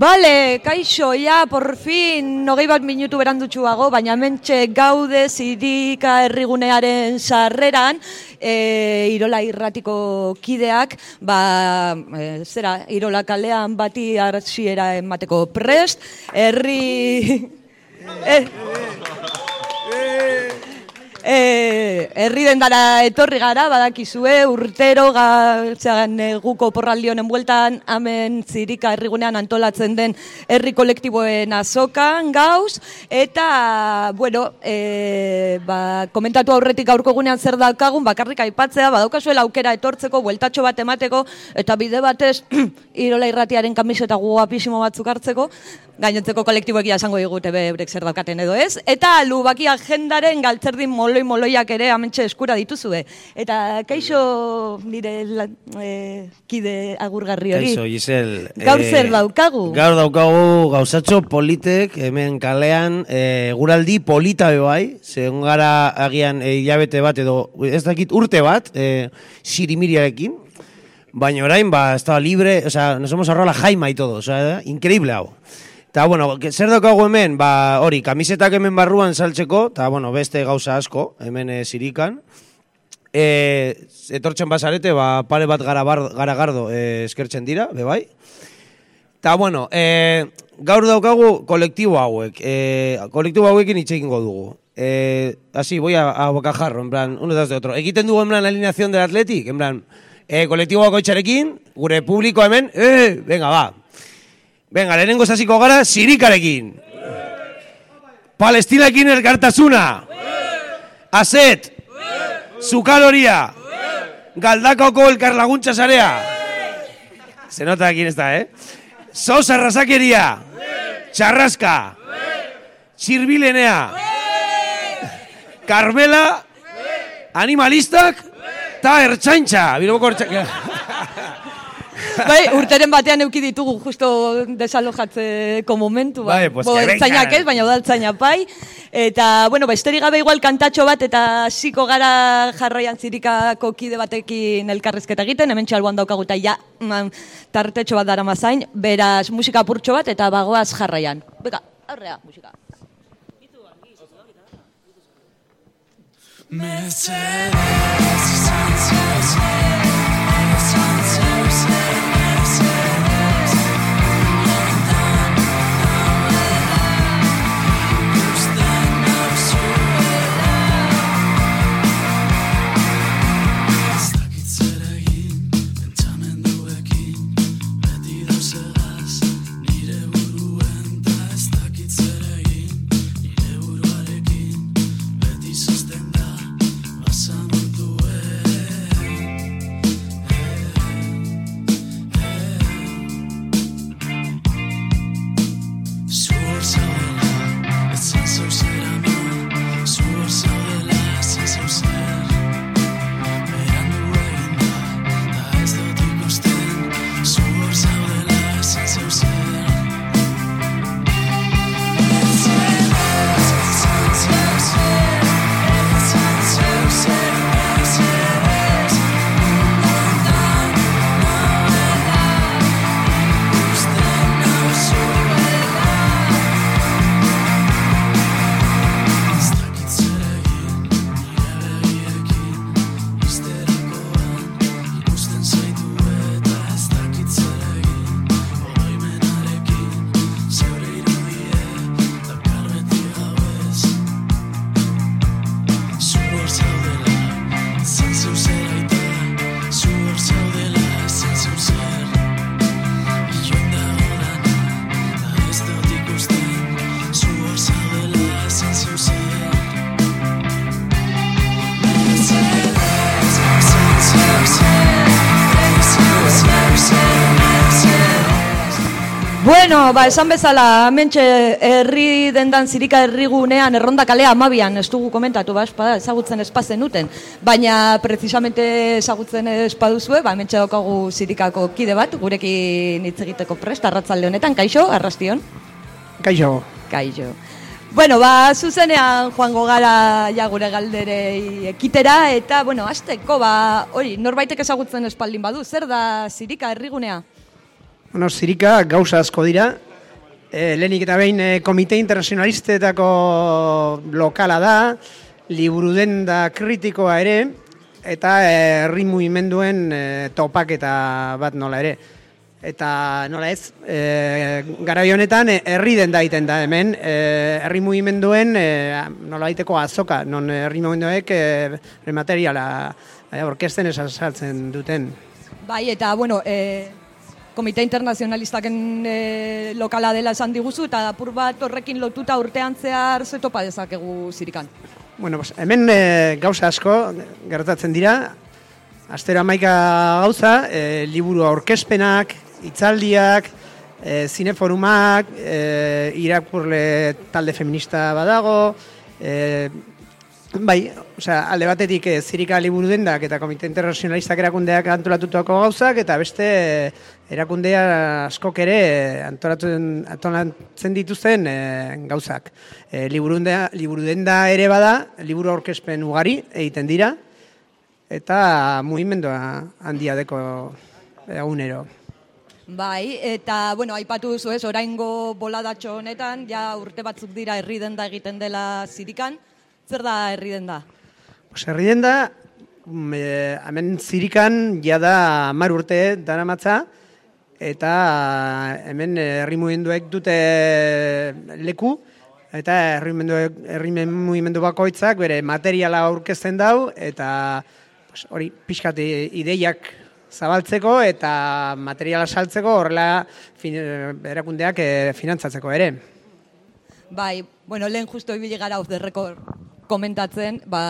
Bale, kaixo, ja, por fin, nogei bat minutu berandutxuago, baina mentxe gaude zirika errigunearen sarreran, e, Irola irratiko kideak, ba, e, zera, Irola kalean bati hartziera emateko prest, herri... Eh, E, herri dendara etorri gara, badakizue, urtero gatzean guko porraldi honen bueltan, hemen zirika herrigunean antolatzen den herri kolektiboen azokan gauz, eta, bueno, e, ba, komentatu aurretik aurko gunean zer daukagun, bakarrik aipatzea, badaukazuela aukera etortzeko, bueltatxo bat emateko, eta bide batez, irola irratiaren kamiseta guapisimo batzuk hartzeko, gainontzeko kolektiboekia esango digute bebrek zer daukaten edo ez. Eta lubaki agendaren galtzerdin moloi moloiak ere amentxe eskura dituzue. Eta kaixo nire la, e, kide agurgarri hori. Kaixo, Gisel. Gaur zer daukagu? Gaur daukagu gauzatxo politek, hemen kalean, e, guraldi polita bebai, zegoen gara agian e, hilabete bat edo, ez dakit urte bat, e, sirimiriarekin, baina orain, ba, estaba libre, o sea, nos hemos ahorrado la jaima y todo, o sea, increíble hau. Ta bueno, zer daukagu hemen, ba, hori, kamisetak hemen barruan saltzeko, ta bueno, beste gauza asko, hemen e, zirikan. E, etortzen basarete, ba, pare bat gara, bar, gara gardo e, eskertzen dira, bebai. Ta bueno, e, gaur daukagu kolektibo hauek, e, kolektibo hauekin hitz egingo dugu. E, así, voy a, a bocajarro, en plan, uno tras de otro. Egiten dugu, en plan, alineación del Athletic, en plan, e, kolektibo bakoitzarekin, gure publiko hemen, eh, venga, va, Venga, lehenengo hasiko gara sirikarekin. Palestinakin elkartasuna. Aset. Zukaloria. Galdakoko elkarlaguntza sarea. Se nota aquí está, eh? Sos arrasakeria. Charrasca. Sirbilenea. Carmela. Animalistak. Ta ertzaintza. Bilboko ertzaintza bai, urteren batean euki ditugu justo desalojatzeko momentu, bai. Bai, pues Bo, zainak, ez, baina udaltzaina bai. Eta, bueno, ba, esteri gabe igual kantatxo bat, eta ziko gara jarraian zirikako kide batekin elkarrezketa egiten, hemen txalboan daukaguta, ja, man, tartetxo bat dara mazain, beraz, musika purtxo bat, eta bagoaz jarraian. Beka, aurrea, musika. Mercedes, Sanchez, Mercedes. Bueno, ba, esan bezala, hementxe herri dendan zirika herrigunean, erronda kalea amabian, ez dugu komentatu, ba, espada, ezagutzen espazen uten, baina precisamente ezagutzen espaduzue, ba, hementxe daukagu zirikako kide bat, gurekin hitz egiteko prest, arratzalde honetan, kaixo, arrastion? Kaixo. Kaixo. Bueno, ba, zuzenean joango gara ja gure galderei ekitera, eta, bueno, azteko, ba, hori, norbaitek ezagutzen espaldin badu, zer da zirika herrigunea? Bueno, zirika gauza asko dira. E, lehenik eta behin e, komite internazionalistetako lokala da, liburu den da kritikoa ere, eta herri mugimenduen e, topaketa bat nola ere. Eta nola ez, e, gara honetan herri den da iten da hemen, herri mugimenduen e, nola baiteko azoka, non herri mugimenduek e, remateriala e, orkesten esaltzen duten. Bai, eta, bueno, e, Komite Internazionalistaken e, lokala dela esan diguzu, eta apur bat horrekin lotuta urtean zehar zetopa dezakegu zirikan. Bueno, pues, hemen e, gauza asko gertatzen dira, astero amaika gauza, e, liburu aurkezpenak, hitzaldiak, e, zineforumak, e, irakurle talde feminista badago, e, Bai, osea, alde batetik e, zirika liburu dendak eta komite internazionalistak erakundeak antolatutako gauzak, eta beste eh, erakundea askok ere eh, antolatzen, antolatzen dituzten e, gauzak. E, liburu, denda ere bada, liburu aurkezpen ugari egiten dira, eta mugimendua handia deko egunero. Bai, eta, bueno, aipatu duzu ez, oraingo boladatxo honetan, ja urte batzuk dira herri denda egiten dela zirikan, Zer da herri den da? Pues herri den da, mm, eh, hemen zirikan jada mar urte dara matza, eta hemen herri mugimenduek dute leku, eta herri mugimendu bakoitzak bere materiala aurkezten dau, eta pues, hori pixkat ideiak zabaltzeko eta materiala saltzeko horrela fin, erakundeak eh, finantzatzeko ere. Bai, bueno, lehen justo ibili gara off the komentatzen, ba,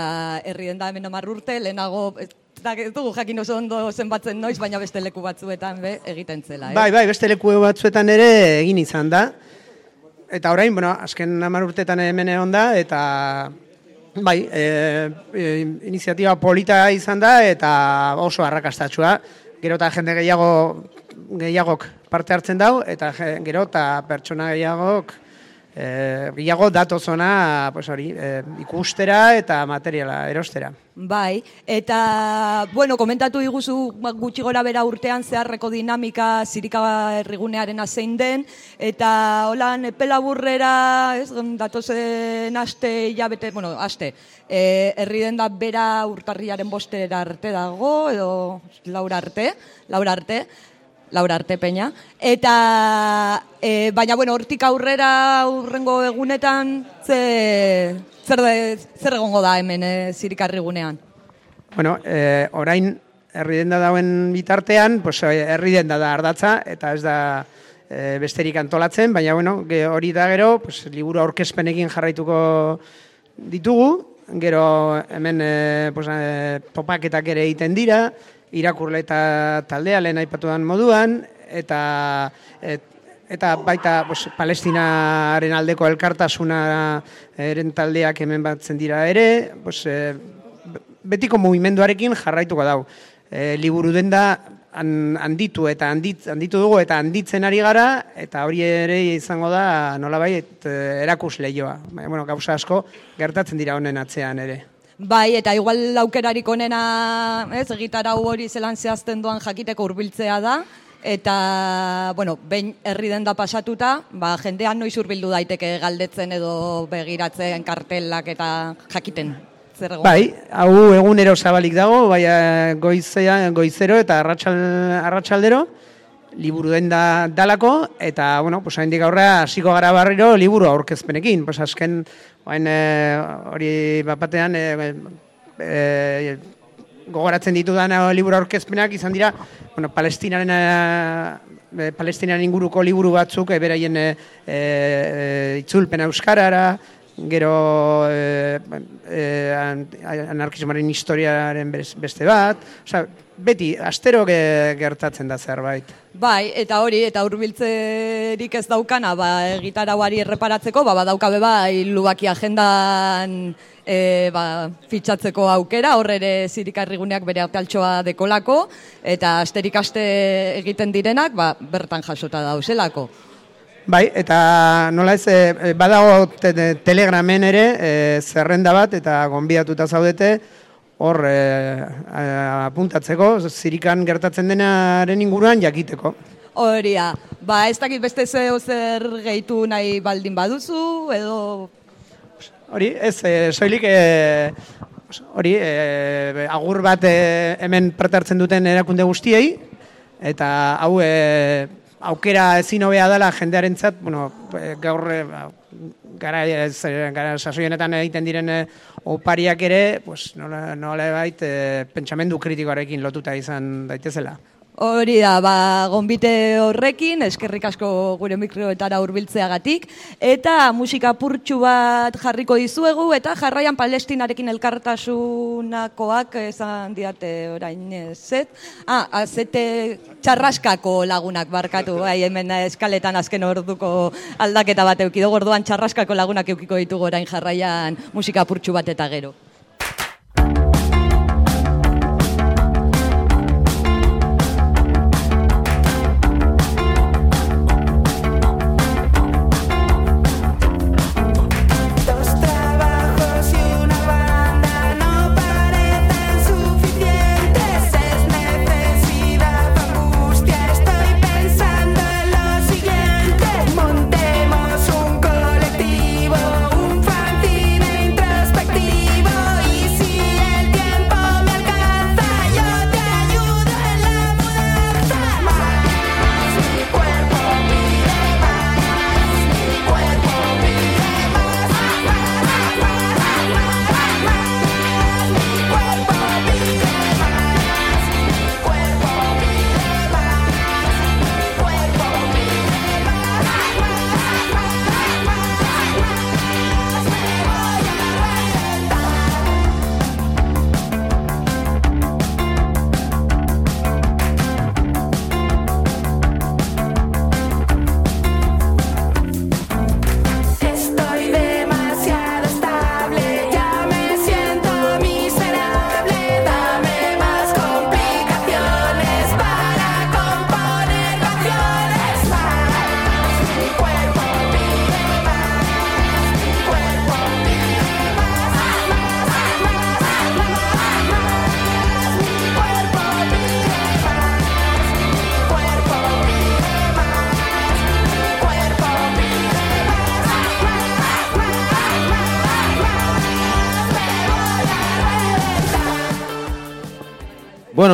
herri den da hemen omar urte, lehenago, da, dugu jakin oso ondo zenbatzen noiz, baina beste leku batzuetan be, egiten zela. Eh? Bai, bai, beste leku batzuetan ere egin izan da. Eta orain, bueno, azken amar urtetan hemen egon da, eta bai, e, e, iniziatiba polita izan da, eta oso arrakastatxua. Gero eta jende gehiago, gehiagok parte hartzen dau, eta gero eta pertsona gehiagok e, bilago datozona pues hori, e, ikustera eta materiala erostera. Bai, eta, bueno, komentatu iguzu ba, gutxi gora bera urtean zeharreko dinamika zirika errigunearen zein den, eta holan epela burrera, ez, datozen aste, jabete, bueno, aste, e, herri den da bera urtarriaren bostera arte dago, edo laura arte, laura arte, Laura Artepeña. Eta, e, baina, bueno, hortik aurrera urrengo egunetan, ze, zer, de, zer egongo da hemen e, zirikarri gunean? Bueno, e, orain, herri denda dauen bitartean, pues, herri denda da ardatza, eta ez da e, besterik antolatzen, baina, bueno, hori da gero, pues, liburu aurkezpenekin jarraituko ditugu, gero hemen e, pues, e, topaketak ere egiten dira, irakurle eta taldea lehen aipatuan moduan, eta eta baita pues, palestinaren aldeko elkartasuna eren taldeak hemen batzen dira ere, pues, e, betiko mugimenduarekin jarraituko dau. E, liburu den da handitu eta handit, handitu dugu eta handitzen ari gara, eta hori ere izango da nolabai e, erakus lehioa. Bueno, gauza asko gertatzen dira honen atzean ere. Bai, eta igual laukerarik onena, ez, egitarau hori zelan zehazten duan jakiteko hurbiltzea da, eta, bueno, behin herri den da pasatuta, ba, jendean noiz hurbildu daiteke galdetzen edo begiratzen kartelak eta jakiten. Zer bai, hau egunero zabalik dago, bai, goizea, goizero eta arratsal, arratsaldero, liburu den da dalako, eta, bueno, pues, hain aurrea, hasiko gara barriro, liburu aurkezpenekin, pues, azken, Bain, e, hori bapatean e, e, gogoratzen ditu dana liburu aurkezpenak izan dira, bueno, palestinaren, e, palestinaren inguruko liburu batzuk, e, beraien e, e, itzulpen euskarara, gero e, an- anarkismoaren historiaren bes- beste bat, osea, beti, astero ge, gertatzen da zerbait. Bai, eta hori, eta hurbiltzerik ez daukana, ba, gitarauari erreparatzeko, ba, badaukabe bai, lubaki agendan e, ba, fitxatzeko aukera, hor ere zirikarriguneak bere ataltxoa dekolako, eta asterik aste egiten direnak, ba, bertan jasota dauzelako. Bai, eta nola ez, e, badago te, te- telegramen ere e, zerrenda bat eta gonbidatuta zaudete hor e, a- apuntatzeko, zirikan gertatzen denaren inguruan jakiteko. Horia, ba, ez dakit beste zeo zer gehitu nahi baldin baduzu, edo... Hori, ez, e, soilik e, hori, e, agur bat e, hemen parte hartzen duten erakunde guztiei, eta hau e, aukera ezin hobea dela jendearentzat, bueno, e, gaur gara, ez, e, gara sasoienetan egiten diren e, opariak ere, pues, nola, nola bait, e, pentsamendu kritikoarekin lotuta izan daitezela. Hori da, ba, gonbite horrekin, eskerrik asko gure mikroetara hurbiltzeagatik eta musika purtsu bat jarriko dizuegu, eta jarraian palestinarekin elkartasunakoak esan diate orain zet. Ah, azete txarraskako lagunak barkatu, bai, hemen eskaletan azken orduko aldaketa bat eukido, gorduan txarraskako lagunak eukiko ditugu orain jarraian musika purtsu bat eta gero.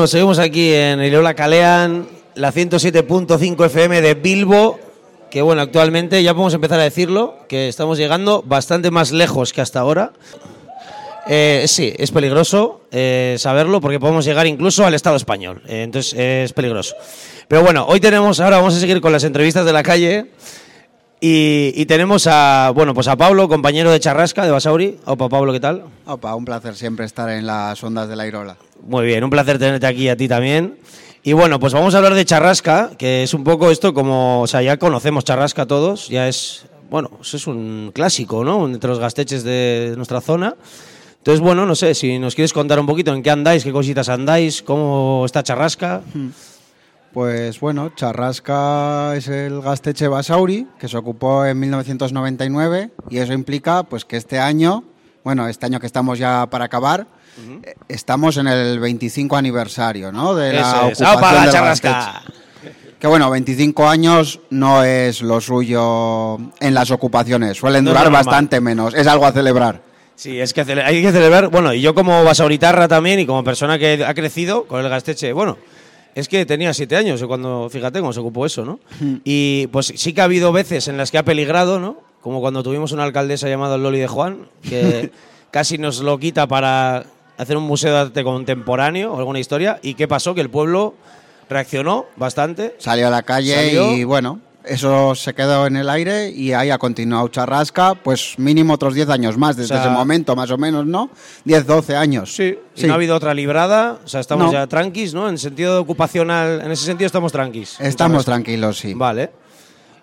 Seguimos aquí en Ilola Calean, la 107.5 FM de Bilbo, que bueno, actualmente ya podemos empezar a decirlo, que estamos llegando bastante más lejos que hasta ahora. Eh, sí, es peligroso eh, saberlo porque podemos llegar incluso al Estado español, eh, entonces es peligroso. Pero bueno, hoy tenemos, ahora vamos a seguir con las entrevistas de la calle y, y tenemos a, bueno, pues a Pablo, compañero de Charrasca, de Basauri. Opa, Pablo, ¿qué tal? Opa, un placer siempre estar en las ondas de la Irola. Muy bien, un placer tenerte aquí a ti también. Y bueno, pues vamos a hablar de Charrasca, que es un poco esto como, o sea, ya conocemos Charrasca todos, ya es, bueno, pues es un clásico, ¿no? Entre los gasteches de nuestra zona. Entonces, bueno, no sé, si nos quieres contar un poquito en qué andáis, qué cositas andáis, cómo está Charrasca. Pues bueno, Charrasca es el Gasteche Basauri, que se ocupó en 1999, y eso implica pues que este año, bueno, este año que estamos ya para acabar, eh, estamos en el 25 aniversario, ¿no? De la Eso es. Que bueno, 25 años no es lo suyo en las ocupaciones, suelen No durar bastante menos, es algo a celebrar. Sí, es que hay que celebrar, bueno, y yo como basauritarra también y como persona que ha crecido con el Gasteche, bueno, es que tenía siete años cuando, fíjate cómo se ocupó eso, ¿no? Y pues sí que ha habido veces en las que ha peligrado, ¿no? Como cuando tuvimos una alcaldesa llamada Loli de Juan, que casi nos lo quita para hacer un museo de arte contemporáneo o alguna historia. ¿Y qué pasó? Que el pueblo reaccionó bastante. Salió a la calle Salió. y bueno, eso se quedó en el aire y ahí ha continuado Charrasca, pues mínimo otros 10 años más, desde O sea- ese momento más o menos, ¿no? 10, 12 años. Sí. Y no ha habido otra librada, o sea, estamos No. ya tranquis, ¿no? En sentido ocupacional, en ese sentido estamos tranquis. Estamos tranquilos, sí. Vale.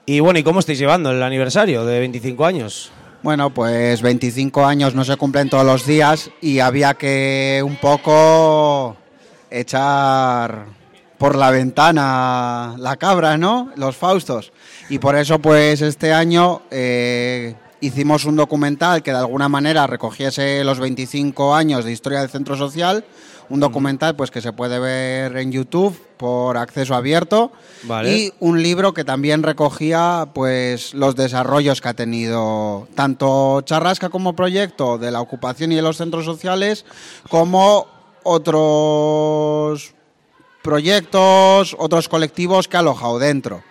Y bueno, ¿y cómo estáis llevando el aniversario de 25 años? Bueno, pues 25 años no se cumplen todos los días y había que un poco echar por la ventana la cabra, ¿no? Los Faustos. Y por eso, pues este año eh, hicimos un documental que de alguna manera recogiese los 25 años de historia del centro social. Un documental pues que se puede ver en YouTube por acceso abierto Vale. y un libro que también recogía pues los desarrollos que ha tenido tanto Charrasca como proyecto de la ocupación y de los centros sociales como otros proyectos, otros colectivos que ha alojado dentro.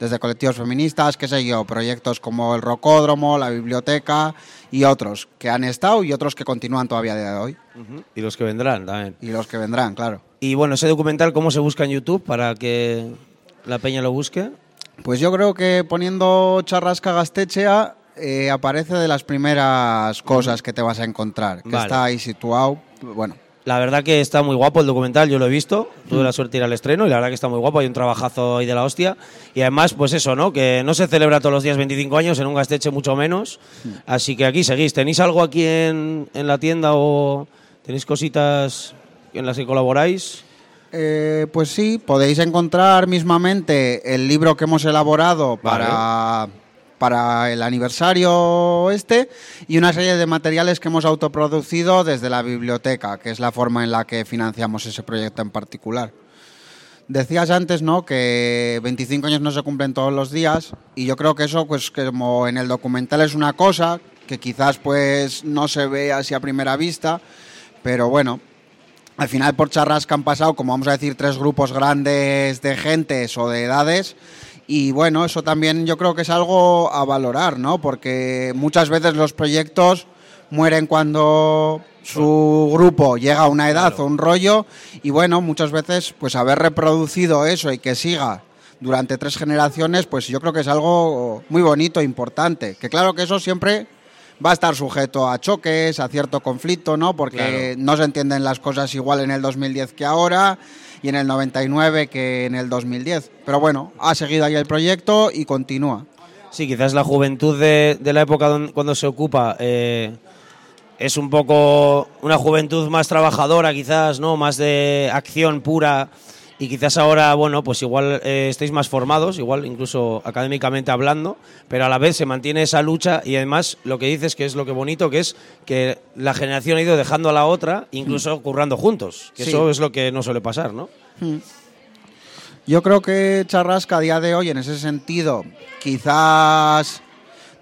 Desde colectivos feministas, qué sé yo, proyectos como el Rocódromo, la biblioteca y otros que han estado y otros que continúan todavía a día de hoy. Y los que vendrán también. Y los que vendrán, claro. Y bueno, ese documental, ¿cómo se busca en YouTube para que la peña lo busque? Pues yo creo que poniendo Charrasca Gastechea eh, aparece de las primeras cosas que te vas a encontrar, que Vale. está ahí situado, bueno, La verdad que está muy guapo el documental, yo lo he visto, tuve la suerte de ir al estreno y la verdad que está muy guapo, hay un trabajazo ahí de la hostia. Y además, pues eso, ¿no? Que no se celebra todos los días 25 años, en un gasteche mucho menos. Así que aquí seguís. ¿Tenéis algo aquí en, en la tienda o tenéis cositas en las que colaboráis? Eh, pues sí, podéis encontrar mismamente el libro que hemos elaborado para, para el aniversario este y una serie de materiales que hemos autoproducido desde la biblioteca, que es la forma en la que financiamos ese proyecto en particular. Decías antes, ¿no? Que 25 años no se cumplen todos los días y yo creo que eso, pues como en el documental es una cosa que quizás pues no se ve así a primera vista, pero bueno, al final por Charrasca han pasado, como vamos a decir, tres grupos grandes de gentes o de edades. Y bueno, eso también yo creo que es algo a valorar, ¿no? Porque muchas veces los proyectos mueren cuando su grupo llega a una edad o un rollo. Y bueno, muchas veces, pues haber reproducido eso y que siga durante tres generaciones, pues yo creo que es algo muy bonito, e importante. Que claro que eso siempre va a estar sujeto a choques, a cierto conflicto, ¿no? Porque no se entienden las cosas igual en el 2010 que ahora y en el 99 que en el 2010. Pero bueno, ha seguido ahí el proyecto y continúa. Sí, quizás la juventud de, la época don- cuando se ocupa eh, es un poco una juventud más trabajadora, quizás, ¿no? Más de acción pura. Y quizás ahora, bueno, pues igual eh, estéis más formados, igual incluso académicamente hablando, pero a la vez se mantiene esa lucha y además lo que dices que es lo que bonito, que es que la generación ha ido dejando a la otra, incluso currando juntos, que Sí. eso es lo que no suele pasar, ¿no? Yo creo que Charrasca a día de hoy, en ese sentido, quizás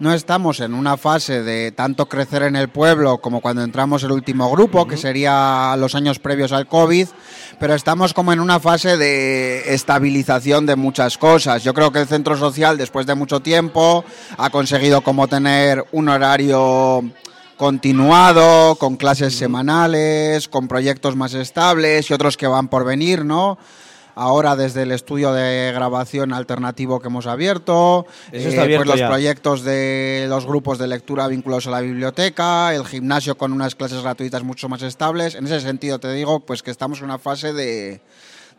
no estamos en una fase de tanto crecer en el pueblo como cuando entramos el último grupo, que sería los años previos al COVID, pero estamos como en una fase de estabilización de muchas cosas. Yo creo que el centro social, después de mucho tiempo, ha conseguido como tener un horario continuado, con clases semanales, con proyectos más estables y otros que van por venir, ¿no? Ahora desde el estudio de grabación alternativo que hemos abierto, Eso está abierto pues los ya. proyectos de los grupos de lectura vinculados a la biblioteca, el gimnasio con unas clases gratuitas mucho más estables. En ese sentido te digo pues que estamos en una fase de,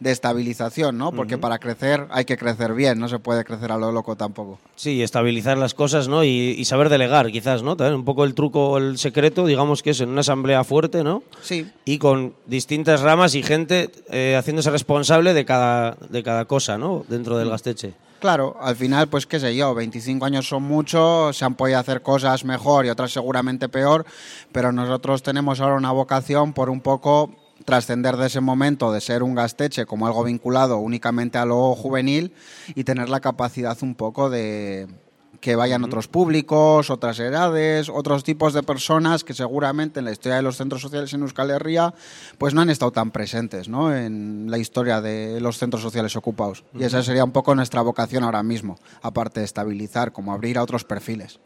de estabilización, ¿no? Porque para crecer hay que crecer bien, no se puede crecer a lo loco tampoco. Sí, estabilizar las cosas, ¿no? Y, y saber delegar, quizás, ¿no? También un poco el truco, el secreto, digamos que es en una asamblea fuerte, ¿no? Sí. Y con distintas ramas y gente eh, haciéndose responsable de cada, de cada cosa, ¿no? Dentro del gasteche. Claro, al final, pues qué sé yo, 25 años son mucho, se han podido hacer cosas mejor y otras seguramente peor, pero nosotros tenemos ahora una vocación por un poco trascender de ese momento de ser un gasteche como algo vinculado únicamente a lo juvenil y tener la capacidad un poco de que vayan otros públicos, otras edades, otros tipos de personas que seguramente en la historia de los centros sociales en Euskal Herria pues no han estado tan presentes ¿no? en la historia de los centros sociales ocupados. Y esa sería un poco nuestra vocación ahora mismo, aparte de estabilizar, como abrir a otros perfiles.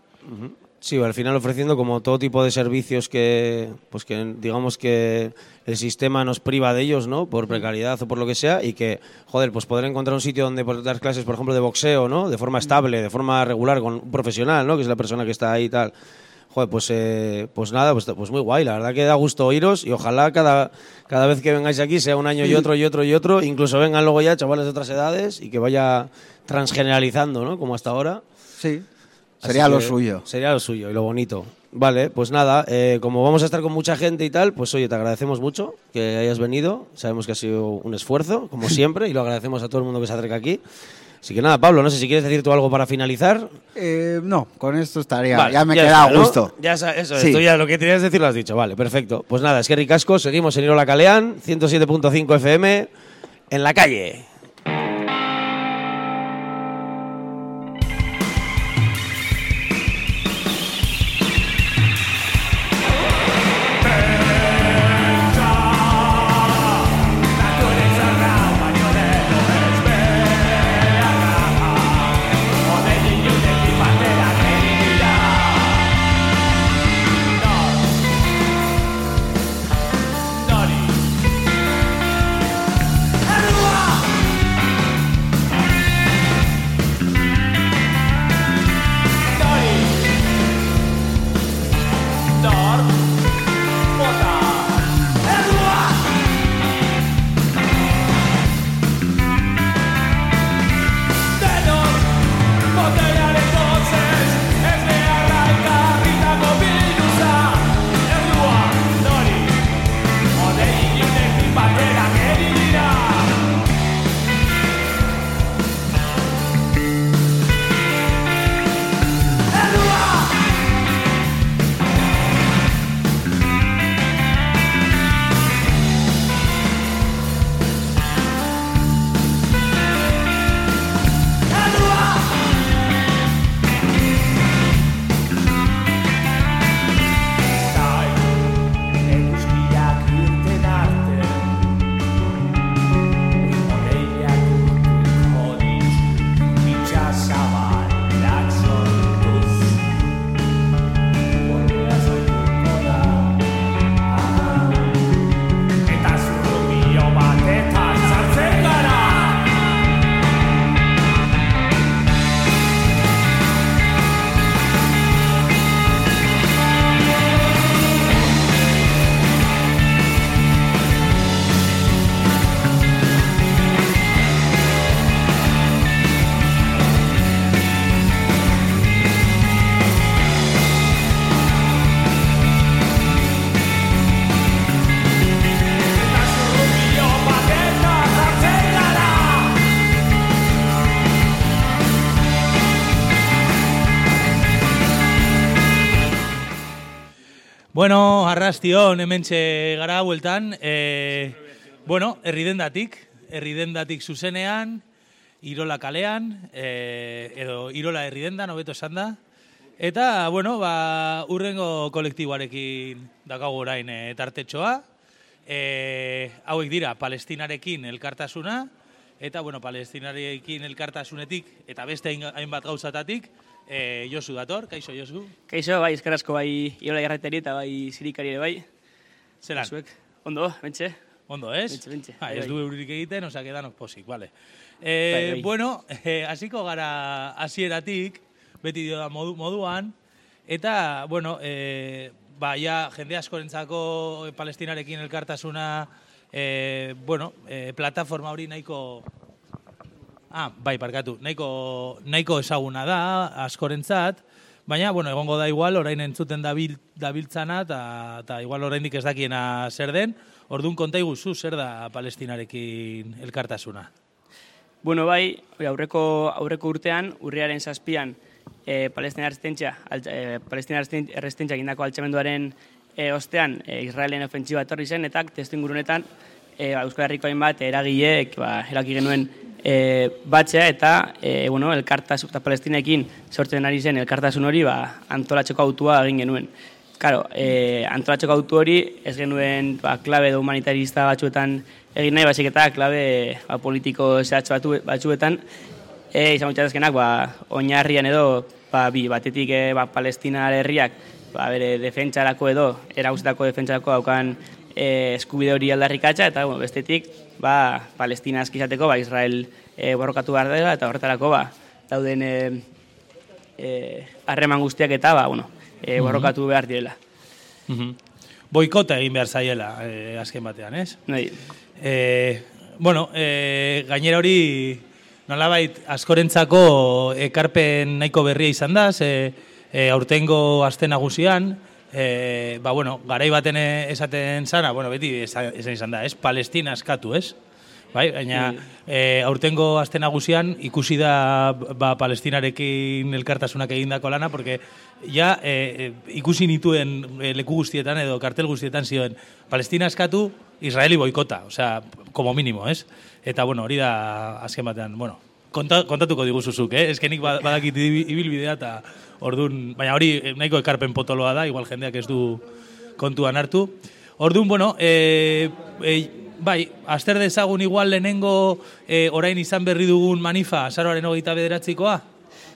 Sí, al final ofreciendo como todo tipo de servicios que, pues que digamos que el sistema nos priva de ellos, ¿no? Por precariedad o por lo que sea y que, joder, pues poder encontrar un sitio donde dar clases, por ejemplo, de boxeo, ¿no? De forma estable, de forma regular con un profesional, ¿no? Que es la persona que está ahí y tal. Joder, pues, eh, pues nada, pues, pues muy guay. La verdad que da gusto oíros y ojalá cada, cada vez que vengáis aquí sea un año y otro y otro y otro. Incluso vengan luego ya chavales de otras edades y que vaya transgeneralizando, ¿no? Como hasta ahora. Sí. Sería lo suyo. Sería lo suyo y lo bonito. Vale, pues nada, eh, como vamos a estar con mucha gente y tal, pues oye, te agradecemos mucho que hayas venido. Sabemos que ha sido un esfuerzo, como siempre, y lo agradecemos a todo el mundo que se acerca aquí. Así que nada, Pablo, no sé si quieres decir tú algo para finalizar. Eh, no, con esto estaría. Vale, ya me ya queda está, a ¿no? gusto. Ya eso, Sí. esto ya lo que tenías que decir lo has dicho. Vale, perfecto. Pues nada, es que ricasco, seguimos en Irola Caleán, 107.5 FM, en la calle. Bueno, arrastion, hementxe gara bueltan. E, bueno, herridendatik, herridendatik zuzenean, Irola kalean, e, edo Irola herridendan, hobeto esan da. Eta, bueno, ba, urrengo kolektiboarekin dakago orain e, tartetxoa. E, hauek dira, palestinarekin elkartasuna, eta, bueno, palestinarekin elkartasunetik, eta beste hain- hainbat gauzatatik, e, Josu dator, kaixo Josu, Kaixo, bai, eskerazko bai iola jarreteri eta bai zirikari ere bai. zelan? Zuek, ondo, bentxe. Ondo, ez? Bentxe, bentxe, bai, ez bai. du eurik egiten, osea, danok posik, vale. Eh, Bai, bai. Bueno, eh, hasiko gara hasieratik, beti dio da modu, moduan, eta, bueno, eh, ba, ja, jende askorentzako palestinarekin elkartasuna, eh, bueno, eh, plataforma hori nahiko Ah, bai, parkatu. Nahiko, nahiko ezaguna da, askorentzat, baina, bueno, egongo da igual, orain entzuten dabil, dabiltzana, eta igual oraindik ez dakiena zer den, orduan konta iguzu zer da palestinarekin elkartasuna. Bueno, bai, aurreko, aurreko urtean, urriaren zazpian, e, Palestina Errestentzia, e, Palestina Errestentzia egindako altxamenduaren e, ostean, e, Israelen ofentsiba etorri zen, eta testu ingurunetan, e, ba, Euskal Herriko hainbat eragileek ba, eraki genuen e, batzea, eta e, bueno, elkartasun, eta Palestinekin sortzen ari zen elkartasun hori ba, antolatzeko autua egin genuen. Claro, eh, antolatzeko autu hori ez genuen ba, klabe edo humanitarista batzuetan egin nahi, baizik eta klabe ba, politiko zehatz batu, batzuetan e, izan mutxatazkenak ba, oinarrian edo ba, bi, batetik e, ba, Palestina herriak ba, bere defentsarako edo, erauztako defentsarako daukan e, eskubide hori aldarrikatza, eta bueno, bestetik, ba, Palestina eskizateko, ba, Israel e, borrokatu behar dela, eta horretarako, ba, dauden e, e, harreman guztiak eta, ba, bueno, e, borrokatu behar direla. Mhm. Boikota egin behar zaiela, eh, azken batean, ez? Nahi, E, bueno, e, gainera hori nolabait askorentzako ekarpen nahiko berria izan da, ze e, aurtengo aste nagusian, e, ba, bueno, garai baten e- esaten zana, bueno, beti esan izan da, ez? Palestina eskatu, ez? Bai, baina e, aurtengo aste nagusian ikusi da ba, palestinarekin elkartasunak egindako lana, porque ja e, e, ikusi nituen e, leku guztietan edo kartel guztietan zioen Palestina eskatu, Israeli boikota, osea, como mínimo, ez? Eta, bueno, hori da azken batean, bueno, konta, kontatuko diguzuzuk, eh? Ez que nik ba- badakit ibi- ibilbidea eta ordun, baina hori eh, nahiko ekarpen potoloa da, igual jendeak ez du kontuan hartu. Orduan, bueno, e, e, bai, aster dezagun igual lehenengo e, orain izan berri dugun manifa, azaroaren hogeita bederatzikoa?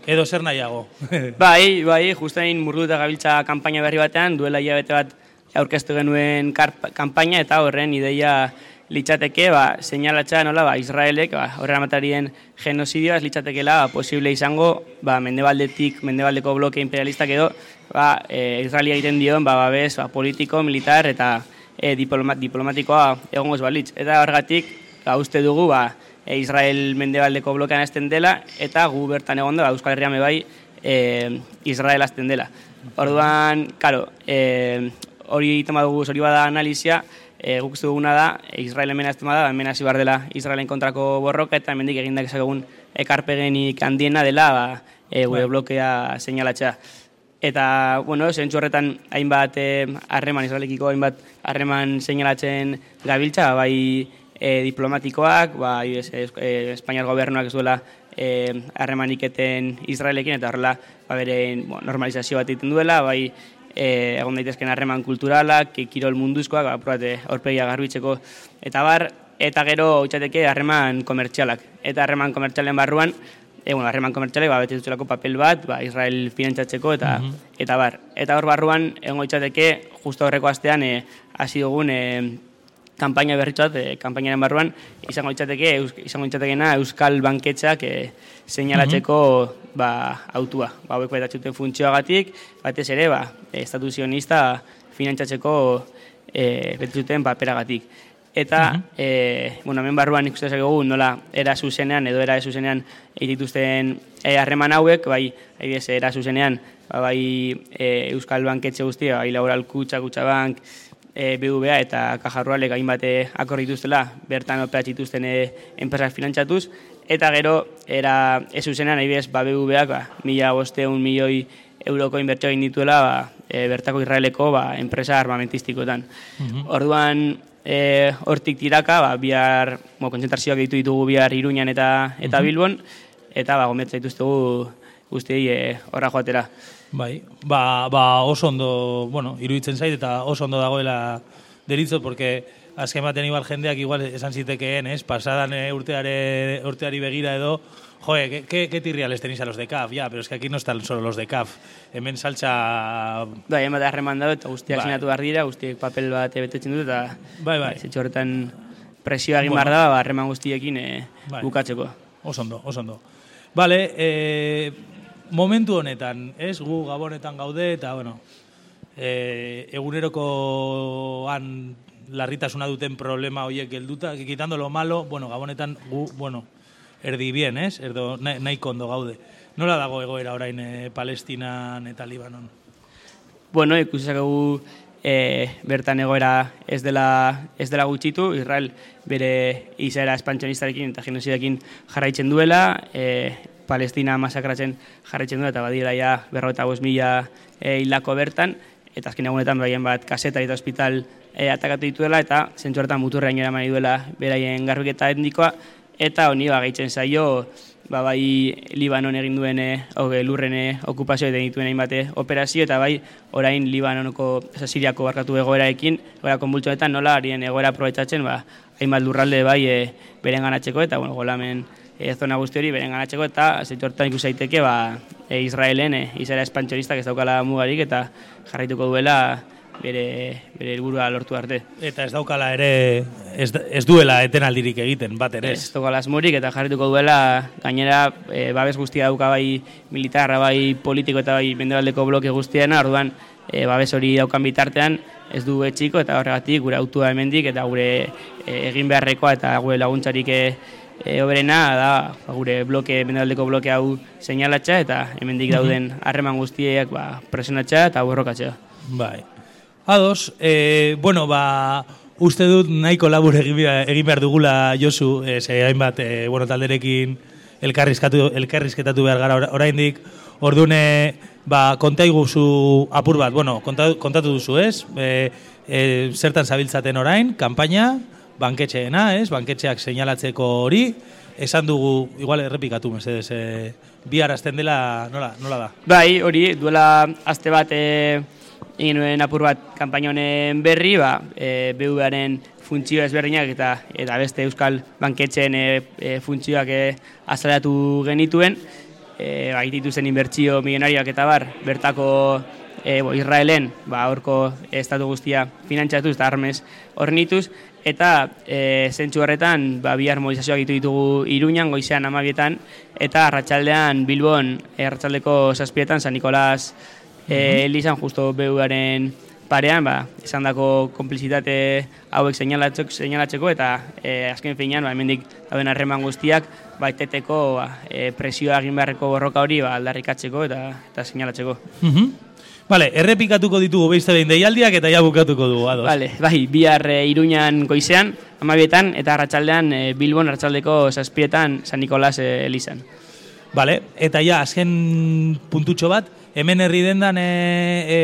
Edo zer nahiago? Bai, bai, justain murduta gabiltza kanpaina berri batean, duela hilabete bat aurkeztu genuen kanpaina eta horren ideia litzateke, ba, seinalatza nola, ba, Israelek, ba, horren amatarien genozidioa ez litzatekela ba, posible izango, ba, mendebaldetik, mendebaldeko bloke imperialistak edo, ba, e, Israelia egiten dioen, ba, babes, ba, politiko, militar eta e, diploma, diplomatikoa egongo balitz. Eta horregatik, ba, uste dugu, ba, e, Israel mendebaldeko blokean azten dela, eta gu bertan egon da, ba, Euskal Herrian bai e, Israel azten dela. Orduan, karo, e, hori egiten badugu, hori bada analizia, e, guk uste duguna da, e, Israel hemen azten bada, hemen hasi dela Israelen kontrako borroka, eta hemendik egindak ezagun ekarpegenik handiena dela, ba, e, gure blokea seinalatzea. Eta, bueno, zentsu horretan hainbat eh, harreman, Israelekiko hainbat harreman seinalatzen gabiltza, bai e, diplomatikoak, bai ez, ez, e, Espainiar gobernuak ez duela eh, harremanik eten Israelekin, eta horrela ba, bere normalizazio bat egiten duela, bai e, egon daitezken harreman kulturalak, ki- kirol munduzkoak, ba, probate aurpegia garbitzeko, eta bar, eta gero itxateke harreman komertzialak. Eta harreman komertzialen barruan, e, bueno, harreman komertzialek ba, bete dutzelako papel bat, ba, Israel finantzatzeko, eta, eta bar. Eta hor barruan, egon itxateke, justo horreko astean, e, hasi dugun, e, kanpaina berritzat, e, kanpainaren barruan, izango litzateke, eus, izango litzatekena Euskal Banketxak e, seinalatzeko ba, autua. Ba, hauek betatxuten funtzioagatik, batez ere, ba, estatu zionista finantzatzeko e, betatxuten paperagatik. Eta, e, bueno, hemen barruan ikusten dugu nola era zuzenean edo era zuzenean egituzten e, harreman hauek, bai, adibidez, era zuzenean, ba, bai e, Euskal Banketxe guztia, bai Laboral Kutxa, Kutxa Bank, e, BVA eta Kajarrualek hainbat e, akordi dituztela, bertan e, enpresak finantzatuz, eta gero, era ez zuzenean, adibidez, ba, BVAk, ba, mila bosteun milioi euroko inbertsio egin dituela ba, e, bertako Israeleko ba, enpresa armamentistikotan. Orduan, e, hortik tiraka, ba, bihar, bo, kontzentrazioak ditu ditugu bihar Iruñan eta, eta Bilbon, eta ba, gometza dituztegu guztiei e, horra joatera. Bai, ba, ba oso ondo, bueno, iruditzen zait eta oso ondo dagoela deritzo, porque azken baten igual jendeak igual esan zitekeen, ez? Pasadan eh, urteare, urteari begira edo, joe, ¿qué, qué, qué tirriales tenéis a los de CAF? Ya, pero es que aquí no están solo los de CAF. Hemen saltza... Bai, emate harreman dago, eta guztiak Bai. sinatu behar dira, guztiek papel bat betetzen dut, eta Bai, bai. zitxo horretan presioa egin Bueno. behar da, ba, harreman guztiekin e, Bai. bukatzeko. Oso ondo, oso ondo. Vale, eh, momentu honetan, ez, gu gabonetan gaude, eta, bueno, eh, egunerokoan larritasuna duten problema horiek helduta, quitando lo malo, bueno, gabonetan gu, bueno, erdi bien, ez, erdo nahi, nahiko ondo gaude. Nola dago egoera orain eh, Palestinan eta Libanon? Bueno, ikusi zakegu e, bertan egoera ez dela, ez dela gutxitu, Israel bere izaera espantsionistarekin eta genocideekin jarraitzen duela, e, Palestina masakratzen jarraitzen duela, eta badira ja berrota bost mila e, bertan, eta azken egunetan behien bat kasetari eta hospital e, atakatu dituela, eta zentzu horretan muturrean eraman duela beraien garbiketa etnikoa, eta honi ba, gehitzen zaio ba, bai Libanon egin duen eh, hoge, lurren eh, okupazio eta dituen hainbat eh, operazio, eta bai orain Libanonoko, Siriako barkatu egoeraekin, egoera konbultsoetan nola harien egoera aprobetsatzen, ba, hainbat lurralde bai e, beren ganatzeko, eta bueno, golamen e, zona guzti hori beren ganatzeko eta zeitu hortan ikus ba, e, Israelen e, izara espantxoristak ez daukala mugarik eta jarraituko duela bere, bere helburua lortu arte. Eta ez daukala ere, ez, ez duela etenaldirik egiten, bat ere Ez daukala asmorik eta jarrituko duela gainera e, babes guztia dauka bai militarra, bai politiko eta bai mendebaldeko bloke guztiena, orduan e, babes hori daukan bitartean ez du etxiko eta horregatik gure autua hemendik eta gure e, egin beharrekoa eta gure laguntzarik e, e, oberena da ba, gure bloke, mendebaldeko bloke hau seinalatxa eta hemendik dauden harreman guztiak ba, presionatxa eta borrokatzea. Bai. Ados, e, bueno, ba, uste dut nahiko labur egin, behar- dugula Josu, e, ze hainbat, e, bueno, talderekin elkarrizkatu, elkarrizketatu behar gara ora- oraindik, ordune, ba, konta iguzu apur bat, bueno, konta, kontatu duzu, ez? E, e, zertan zabiltzaten orain, kanpaina, banketxeena, ez? Banketxeak seinalatzeko hori, esan dugu, igual errepikatu, mesedez, e, bi arazten dela, nola, nola da? Bai, hori, duela aste bat e, egin nuen apur bat kanpaina honen berri, ba, e, BV-aren funtzio ezberdinak eta eta beste euskal banketxeen e, e, funtzioak e, azalatu genituen, e, ba, zen inbertsio milionarioak eta bar, bertako e, bo, Israelen, ba, horko estatu guztia finantziatuz eta armez hornituz, eta e, zentsu horretan ba, bihar mobilizazioak ditu ditugu Iruñan, goizean amabietan, eta arratsaldean Bilbon, e, arratsaldeko zazpietan, San Nikolas e, elizan justo BU-aren parean, ba, esan dako komplizitate hauek seinalatzeko, seinalatzeko eta e, azken finean, ba, hemendik dauden harreman guztiak, ba, eteteko ba, e, presioa egin beharreko borroka hori ba, aldarrikatzeko eta, eta seinalatzeko. Mhm. Vale, errepikatuko ditugu beizte behin deialdiak eta ja bukatuko dugu, ados. Vale, bai, bihar e, Iruñan goizean, amabietan, eta arratsaldean e, Bilbon arratsaldeko zazpietan San Nikolas e, elizan. Vale, eta ja, azken puntutxo bat, hemen herri dendan e, e,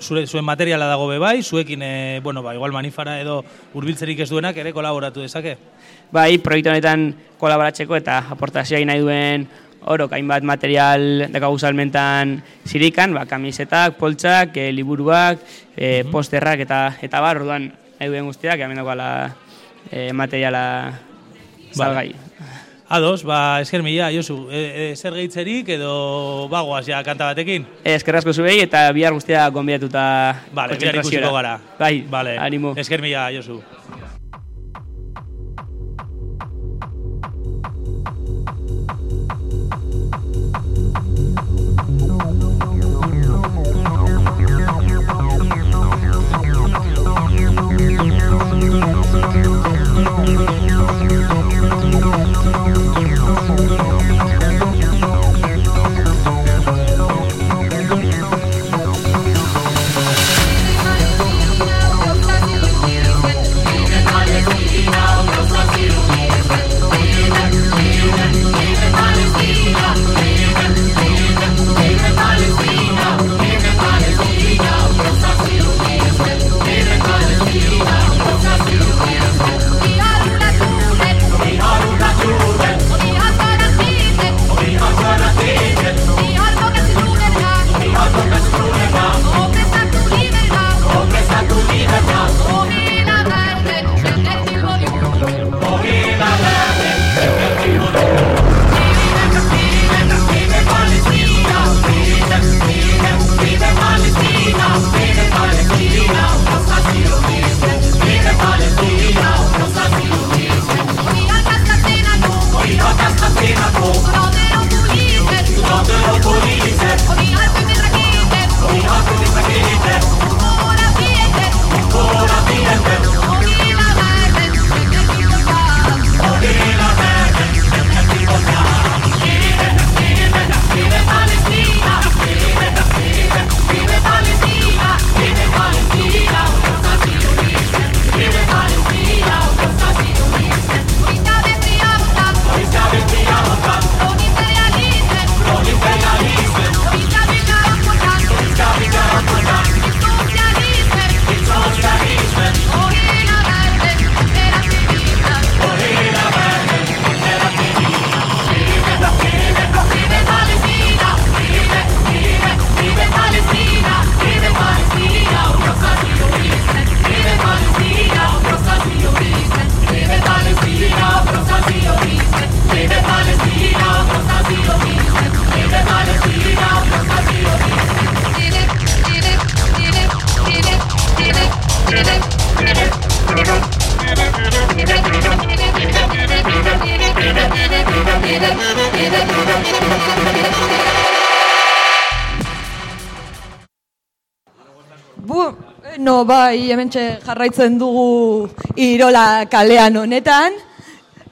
zure, zuen materiala dago be bai, zuekin, e, bueno, ba, igual manifara edo hurbiltzerik ez duenak ere kolaboratu dezake. Bai, proiektu honetan kolaboratzeko eta aportazioa nahi duen orok hainbat material dakagu salmentan zirikan, ba, kamisetak, poltsak, e, liburuak, e, posterrak eta eta bar, orduan nahi duen guztiak, hemen dagoela e, materiala salgai. Ados, ba, esker mila, Josu, e, e, zer gehitzerik edo bagoaz ja kanta batekin? E, eskerrasko zuei eta bihar guztia gonbidatuta Vale, bihar ikusiko gara. Bai, Vale. animo. Esker mila, Josu. Hementxe jarraitzen dugu Irola kalean honetan.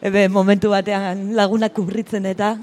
Ebe, momentu batean lagunak kubritzen eta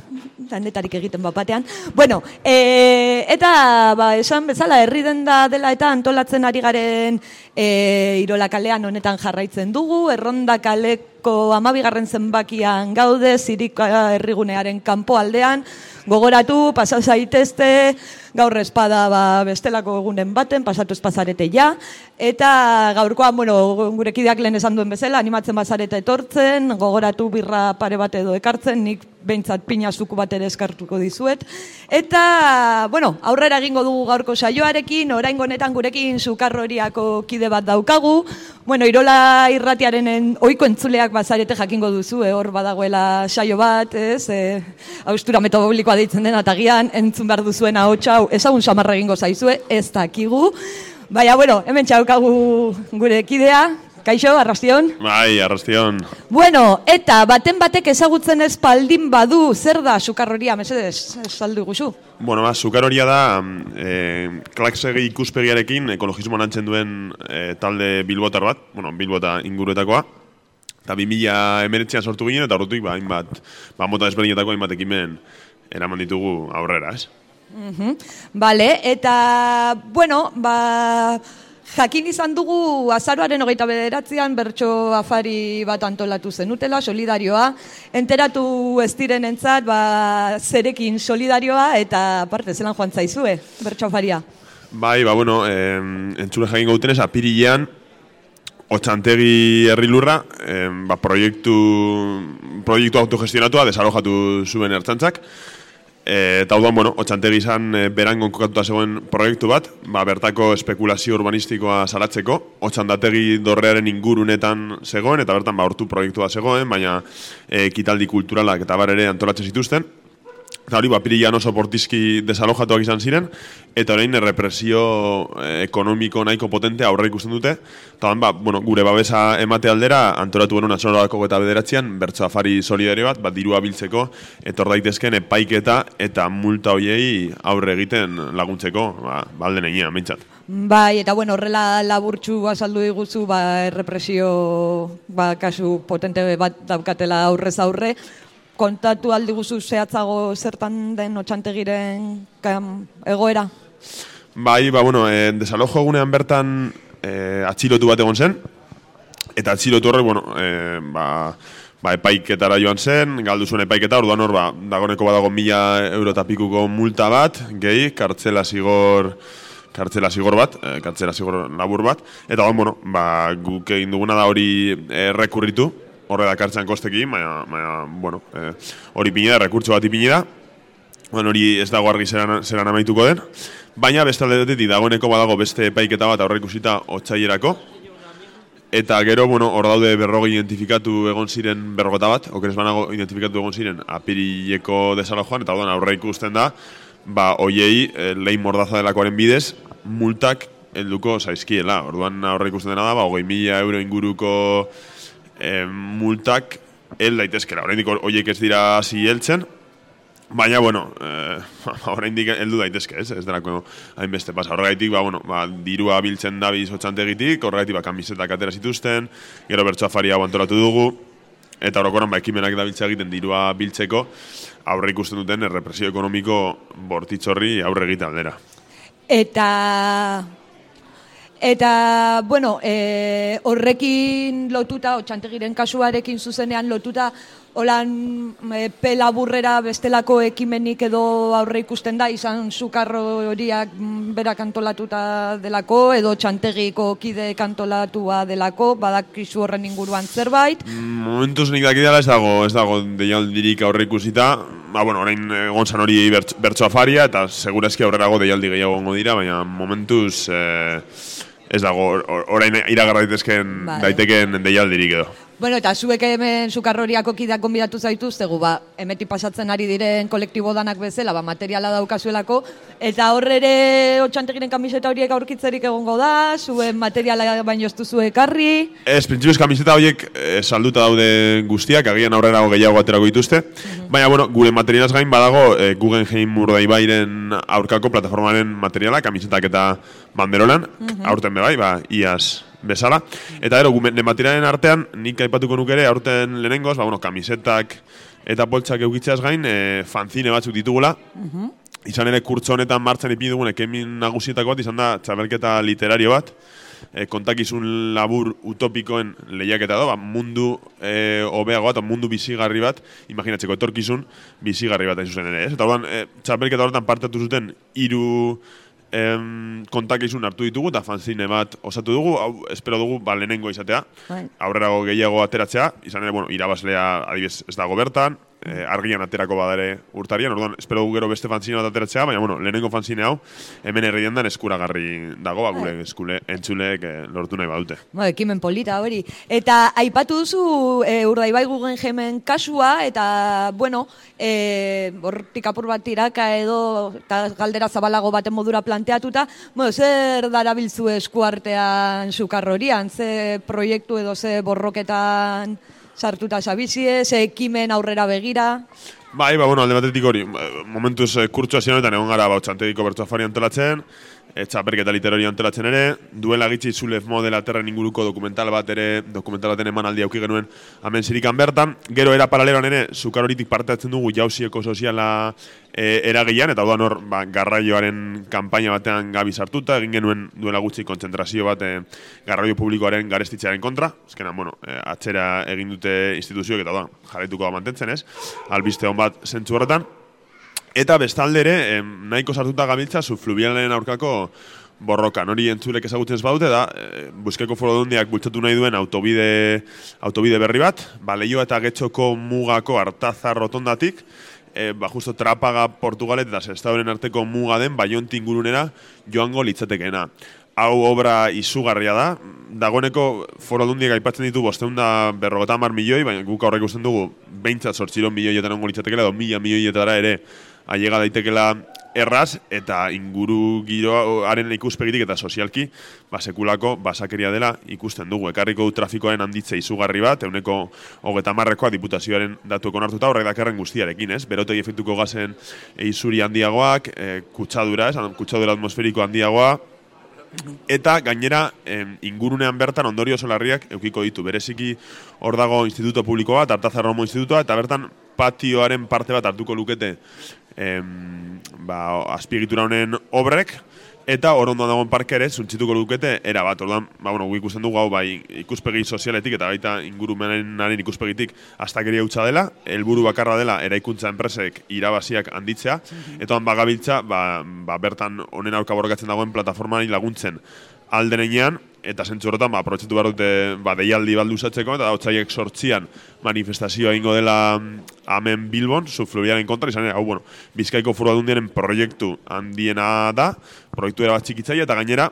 lanetarik egiten bat batean. Bueno, e, eta ba, esan bezala herri denda dela eta antolatzen ari garen e, Irola kalean honetan jarraitzen dugu. Erronda kaleko amabigarren zenbakian gaude, zirika herrigunearen kanpo aldean. Gogoratu, pasa zaitezte, gaur espada ba, bestelako egunen baten, pasatu espazarete ja. Eta gaurkoan, bueno, gure kideak lehen esan duen bezala, animatzen bazarete etortzen, gogoratu birra pare bat edo ekartzen, nik behintzat pina zuku bat ere eskartuko dizuet. Eta, bueno, aurrera egingo dugu gaurko saioarekin, orain honetan gurekin sukarroriako kide bat daukagu. Bueno, Irola irratiaren en, oiko entzuleak bazarete jakingo duzu, eh, hor badagoela saio bat, ez, eh, austura metabolikoa deitzen dena, eta gian entzun behar duzuen txau, ezagun samarra egingo zaizue, ez dakigu. Baina, bueno, hemen txaukagu gure kidea, Kaixo, arrastion? Bai, arrastion. Bueno, eta baten batek ezagutzen ez baldin badu, zer da sukarroria, mesedez, saldu guzu? Bueno, ba, zukar horia da, e, klaksegi ikuspegiarekin ekologismo nantzen duen e, talde bilbotar bat, bueno, bilbota inguruetakoa, eta 2000 emeretzean sortu ginen, eta horretuk, ba, hainbat, ba, mota desberdinetako hainbat ekimen eraman ditugu aurrera, ez? Mhm. Vale, eta, bueno, ba, jakin izan dugu azaroaren hogeita bederatzean bertso afari bat antolatu zenutela, solidarioa. Enteratu ez diren entzat, ba, zerekin solidarioa, eta parte zelan joan zaizue, bertso afaria. Bai, ba, bueno, eh, entzule jakin gauten ez, apirilean, Otxantegi herrilurra, eh, ba, proiektu, proiektu autogestionatua desalojatu zuen ertzantzak, E, eta hau bueno, otxantegi izan e, berangon kokatuta zegoen proiektu bat, ba, bertako espekulazio urbanistikoa salatzeko, otxandategi dorrearen ingurunetan zegoen, eta bertan ba, hortu proiektua zegoen, baina e, ekitaldi kulturalak eta bar ere antolatzen zituzten. Eta hori, ba, pirilan oso portizki desalojatuak izan ziren, eta orain represio eh, ekonomiko nahiko potente aurre ikusten dute. Eta ba, bueno, gure babesa emate aldera, antolatu genuen atxororako eta bederatzean, bertso afari solidario bat, bat dirua biltzeko, etor daitezken epaiketa eta multa hoiei aurre egiten laguntzeko, ba, balde neinean, bintzat. Bai, eta bueno, horrela laburtxu azaldu diguzu, ba, errepresio ba, kasu potente bat daukatela aurrez aurre, kontatu aldi guzu zehatzago zertan den otxantegiren kam, egoera? Bai, ba, bueno, e, desalojo egunean bertan e, atxilotu bat egon zen, eta atxilotu horre, bueno, e, ba, ba, epaiketara joan zen, galdu zuen epaiketa, orduan hor, ba, dagoneko badago mila euro eta pikuko multa bat, gehi, kartzela zigor, kartzela zigor bat, kartzela zigor labur bat, eta bueno, ba, guk egin duguna da hori errekurritu, horre dakartzen kostekin, baina, baina bueno, eh, hori pini da, rekurtso bat ipini bueno, hori ez dago argi zeran, zeran amaituko den, baina beste aldetetik dagoeneko badago beste epaiketa bat aurre ikusita otsailerako, Eta gero, bueno, hor daude berrogi identifikatu egon ziren berrogota bat, okeres banago identifikatu egon ziren apirileko desalojoan, eta orduan aurre ikusten da, ba, oiei, e, lehin mordaza delakoaren bidez, multak helduko zaizkiela. Orduan aurre ikusten dena da, ba, hogei mila euro inguruko e, multak hel daitezkela. Oraindik horiek ez dira hasi heltzen, baina bueno, eh oraindik heldu daitezke, ez? Ez delako hainbeste pasa. Horregaitik, ba bueno, ba dirua biltzen dabiz otxantegitik, horregaitik ba kamisetak atera zituzten, gero bertso afaria antolatu dugu eta orokoran ba ekimenak dabiltza egiten dirua biltzeko aurre ikusten duten errepresio ekonomiko bortitzorri aurre egite aldera. Eta Eta, bueno, e, horrekin lotuta, otxantegiren kasuarekin zuzenean lotuta, holan e, pelaburrera bestelako ekimenik edo aurre ikusten da, izan sukarro horiak mm, berak antolatuta delako, edo txantegiko kide kantolatua delako, badakizu horren inguruan zerbait. Momentuz nik daki dela ez dago, ez dago deialdirik aurre ikusita, ba, bueno, orain egon zan hori bertso, bertso afaria, eta segurazki aurrerago deialdi gehiago gongo dira, baina momentuz... Eh, ez dago orain iragarra daitezken Vale. daiteken deialdirik edo. Bueno, eta zuek hemen sukarroriako kideak gonbidatu zaituztegu, ba, emeti pasatzen ari diren kolektibo danak bezala, ba, materiala daukazuelako, eta horre ere otxantegiren kamiseta horiek aurkitzerik egongo da, zuen materiala baino ez duzu ekarri, Ez, printzipioz kamiseta horiek eh, salduta daude guztiak, agian aurrerago gehiago aterako dituzte. Baina, bueno, gure materialaz gain badago e, Guggenheim Urdaibairen aurkako plataformaren materiala, kamisetak eta banderolan, aurten be bai, ba, iaz bezala. Eta gero, gure materialen artean, nik aipatuko nuke ere, aurten lehenengoz, ba, bueno, kamisetak eta poltsak eukitzeaz gain, e, fanzine batzuk ditugula, Izan ere kurtso honetan martxan ipini dugun ekemin nagusietako bat izan da txabelketa literario bat, e, kontakizun labur utopikoen lehiaketa da, ba, mundu e, hobeago bat, o mundu bizigarri bat, imaginatzeko etorkizun bizigarri bat hain zuzen ere, ez? Eta orduan, e, txapelketa horretan parte zuten hiru em, kontakizun hartu ditugu eta fanzine bat osatu dugu, hau espero dugu ba, lehenengo izatea, Bai. aurrerago gehiago ateratzea, izan ere, bueno, irabazlea adibidez ez dago bertan, eh, argian aterako badare urtarian, orduan, espero gero beste fanzine bat ateratzea, baina, bueno, lehenengo fanzine hau, hemen herriendan eskuragarri dago, ba, gure eskule, entzuleek eh, lortu nahi badute. Ba, ekimen polita hori. Eta aipatu duzu e, Urdaibai Guggenheimen kasua, eta, bueno, e, hortik apur bat tiraka edo, eta galdera zabalago baten modura planteatuta, bueno, zer darabiltzu eskuartean sukarrorian, ze proiektu edo ze borroketan sartuta sabizie, ze ekimen aurrera begira, Bai, ba, bueno, alde batetik hori, eh, momentuz eh, kurtso hasi honetan egon gara bautxantegiko bertsoafari antolatzen, txaperketa literari antolatzen ere, duela gitxi Zulef modela terren inguruko dokumental bat ere, dokumental baten emanaldi auki genuen hemen zirikan bertan, gero era paraleloan ere, zukar horitik parte hartzen dugu jauzieko soziala e, eragian, eta duan hor, ba, garraioaren kanpaina batean gabi sartuta, egin genuen duela gutxi kontzentrazio bat e, garraio publikoaren garestitzearen kontra, ezkenan, bueno, e, atzera egin dute instituzioek, eta da, jarraituko da mantentzen ez, albiste hon bat zentzu horretan, Eta bestalde ere, em, nahiko sartuta gabiltza zu fluvialen aurkako borrokan. Hori entzulek ezagutzen ez badute da, e, Buskeko foro dundiak bultzatu nahi duen autobide, autobide berri bat, ba, eta getxoko mugako hartazar rotondatik, e, ba, justo Trapaga, Portugalet eta Sestadoren arteko muga den Baionti ingurunera joango litzatekeena. Hau obra izugarria da, dagoeneko foro dundiak aipatzen ditu bosteun da berrogeta mar milioi, baina guk aurrek usten dugu behintzat sortziron milioietan ongo litzatekela, edo mila milioietara ere ailega daitekela erraz, eta inguru giroaren ikuspegitik eta sozialki, ba, sekulako basakeria dela ikusten dugu. Ekarriko du trafikoaren handitze izugarri bat, euneko hogeta marrekoa diputazioaren datuek onartuta, horrek dakarren guztiarekin, ez? Berotegi efektuko gazen izuri handiagoak, e, kutsadura, ez? Kutsadura atmosferiko handiagoa, Eta gainera em, ingurunean bertan ondorio solarriak eukiko ditu. Bereziki hor dago instituto publiko bat, Artazarromo institutoa, eta bertan patioaren parte bat hartuko lukete em, ba, azpiegitura honen obrek, eta hor ondoan dagoen parke ere, zuntzituko lukete, era bat, orduan, ba, bueno, ikusten dugu hau bai ikuspegi sozialetik eta baita ingurumenaren ikuspegitik astakeria hutsa dela, helburu bakarra dela eraikuntza enpresek irabaziak handitzea, eta han bagabiltza, ba, ba, bertan honen aurka borrokatzen dagoen plataformari laguntzen. Aldenean, eta zentzu horretan, ba, aprobetxatu behar dute ba, deialdi balduzatzeko, eta hautzaiek sortzian manifestazioa ingo dela mm, hemen Bilbon, subfluviaren kontra, izan hau, bueno, Bizkaiko foru aldundiaren proiektu handiena da, proiektu era bat txikitzaia, eta gainera,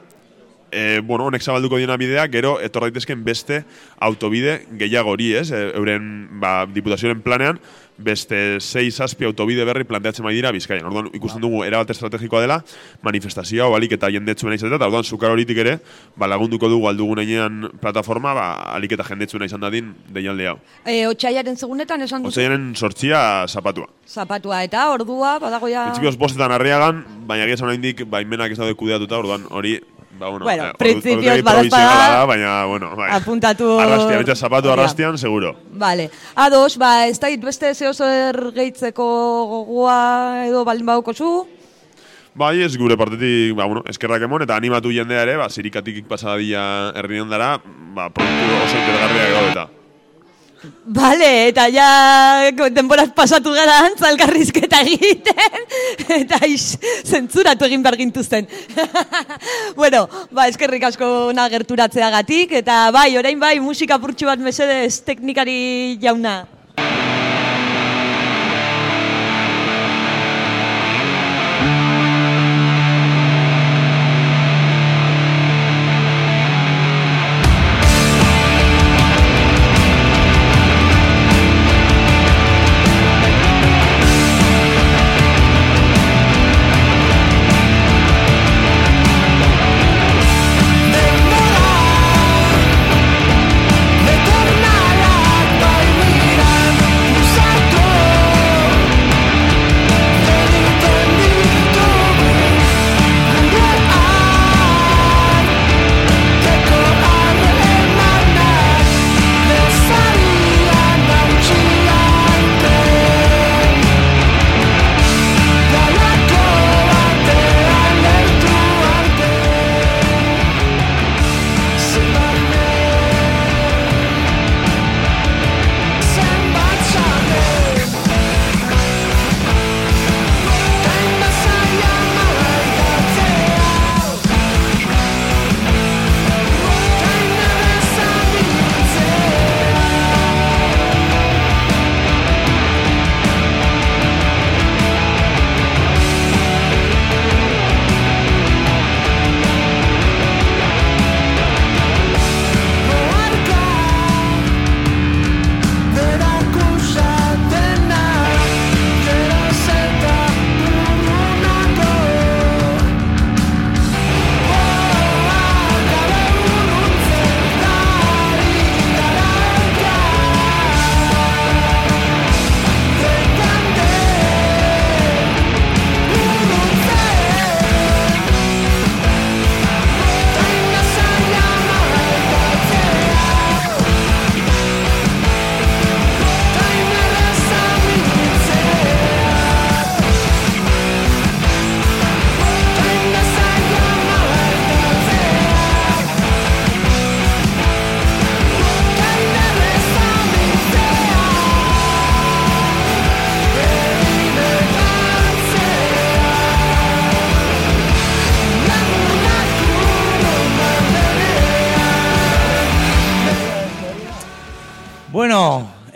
e, bueno, honek zabalduko diena bidea, gero etor daitezken beste autobide gehiago hori, ez? E, euren ba, diputazioaren planean, beste 6 zazpi autobide berri planteatzen bai dira Bizkaian. Orduan ikusten dugu erabat estrategikoa dela manifestazioa o alik eta jendetsuena izatea, eta orduan zukar horitik ere ba, lagunduko dugu aldugunean plataforma ba, alik eta jendetsuena izan dadin deialde hau. e, otxaiaren segunetan esan duzu Otzaiaren sortzia zapatua. zapatua, eta ordua, badago ja... Principios bostetan arriagan, baina gizan oraindik baimenak ez daude kudeatuta, orduan hori Ba, bueno, Bueno, eh, principios ordutegi badaezpada, provisionala da, baina, bueno, bai. apuntatu- Arrastia, betxa zapatu arrastian, seguro. Vale. Ados, ba, ez da beste zeo zer gehitzeko gogoa edo baldin badukozu? Bai, ez gure partetik, ba, bueno, eskerrak emon, eta animatu jendea ere, ba, zirikatik pasadadia herri ondara, ba, produktu oso interesgarriak gau eta. Vale, eta ja denboraz pasatu gara antzalgarrizketa egiten, eta is, zentzuratu egin behar gintuzten. bueno, ba, eskerrik asko na gerturatzeagatik, eta bai, orain bai, musika purtsu bat mesedez teknikari jauna.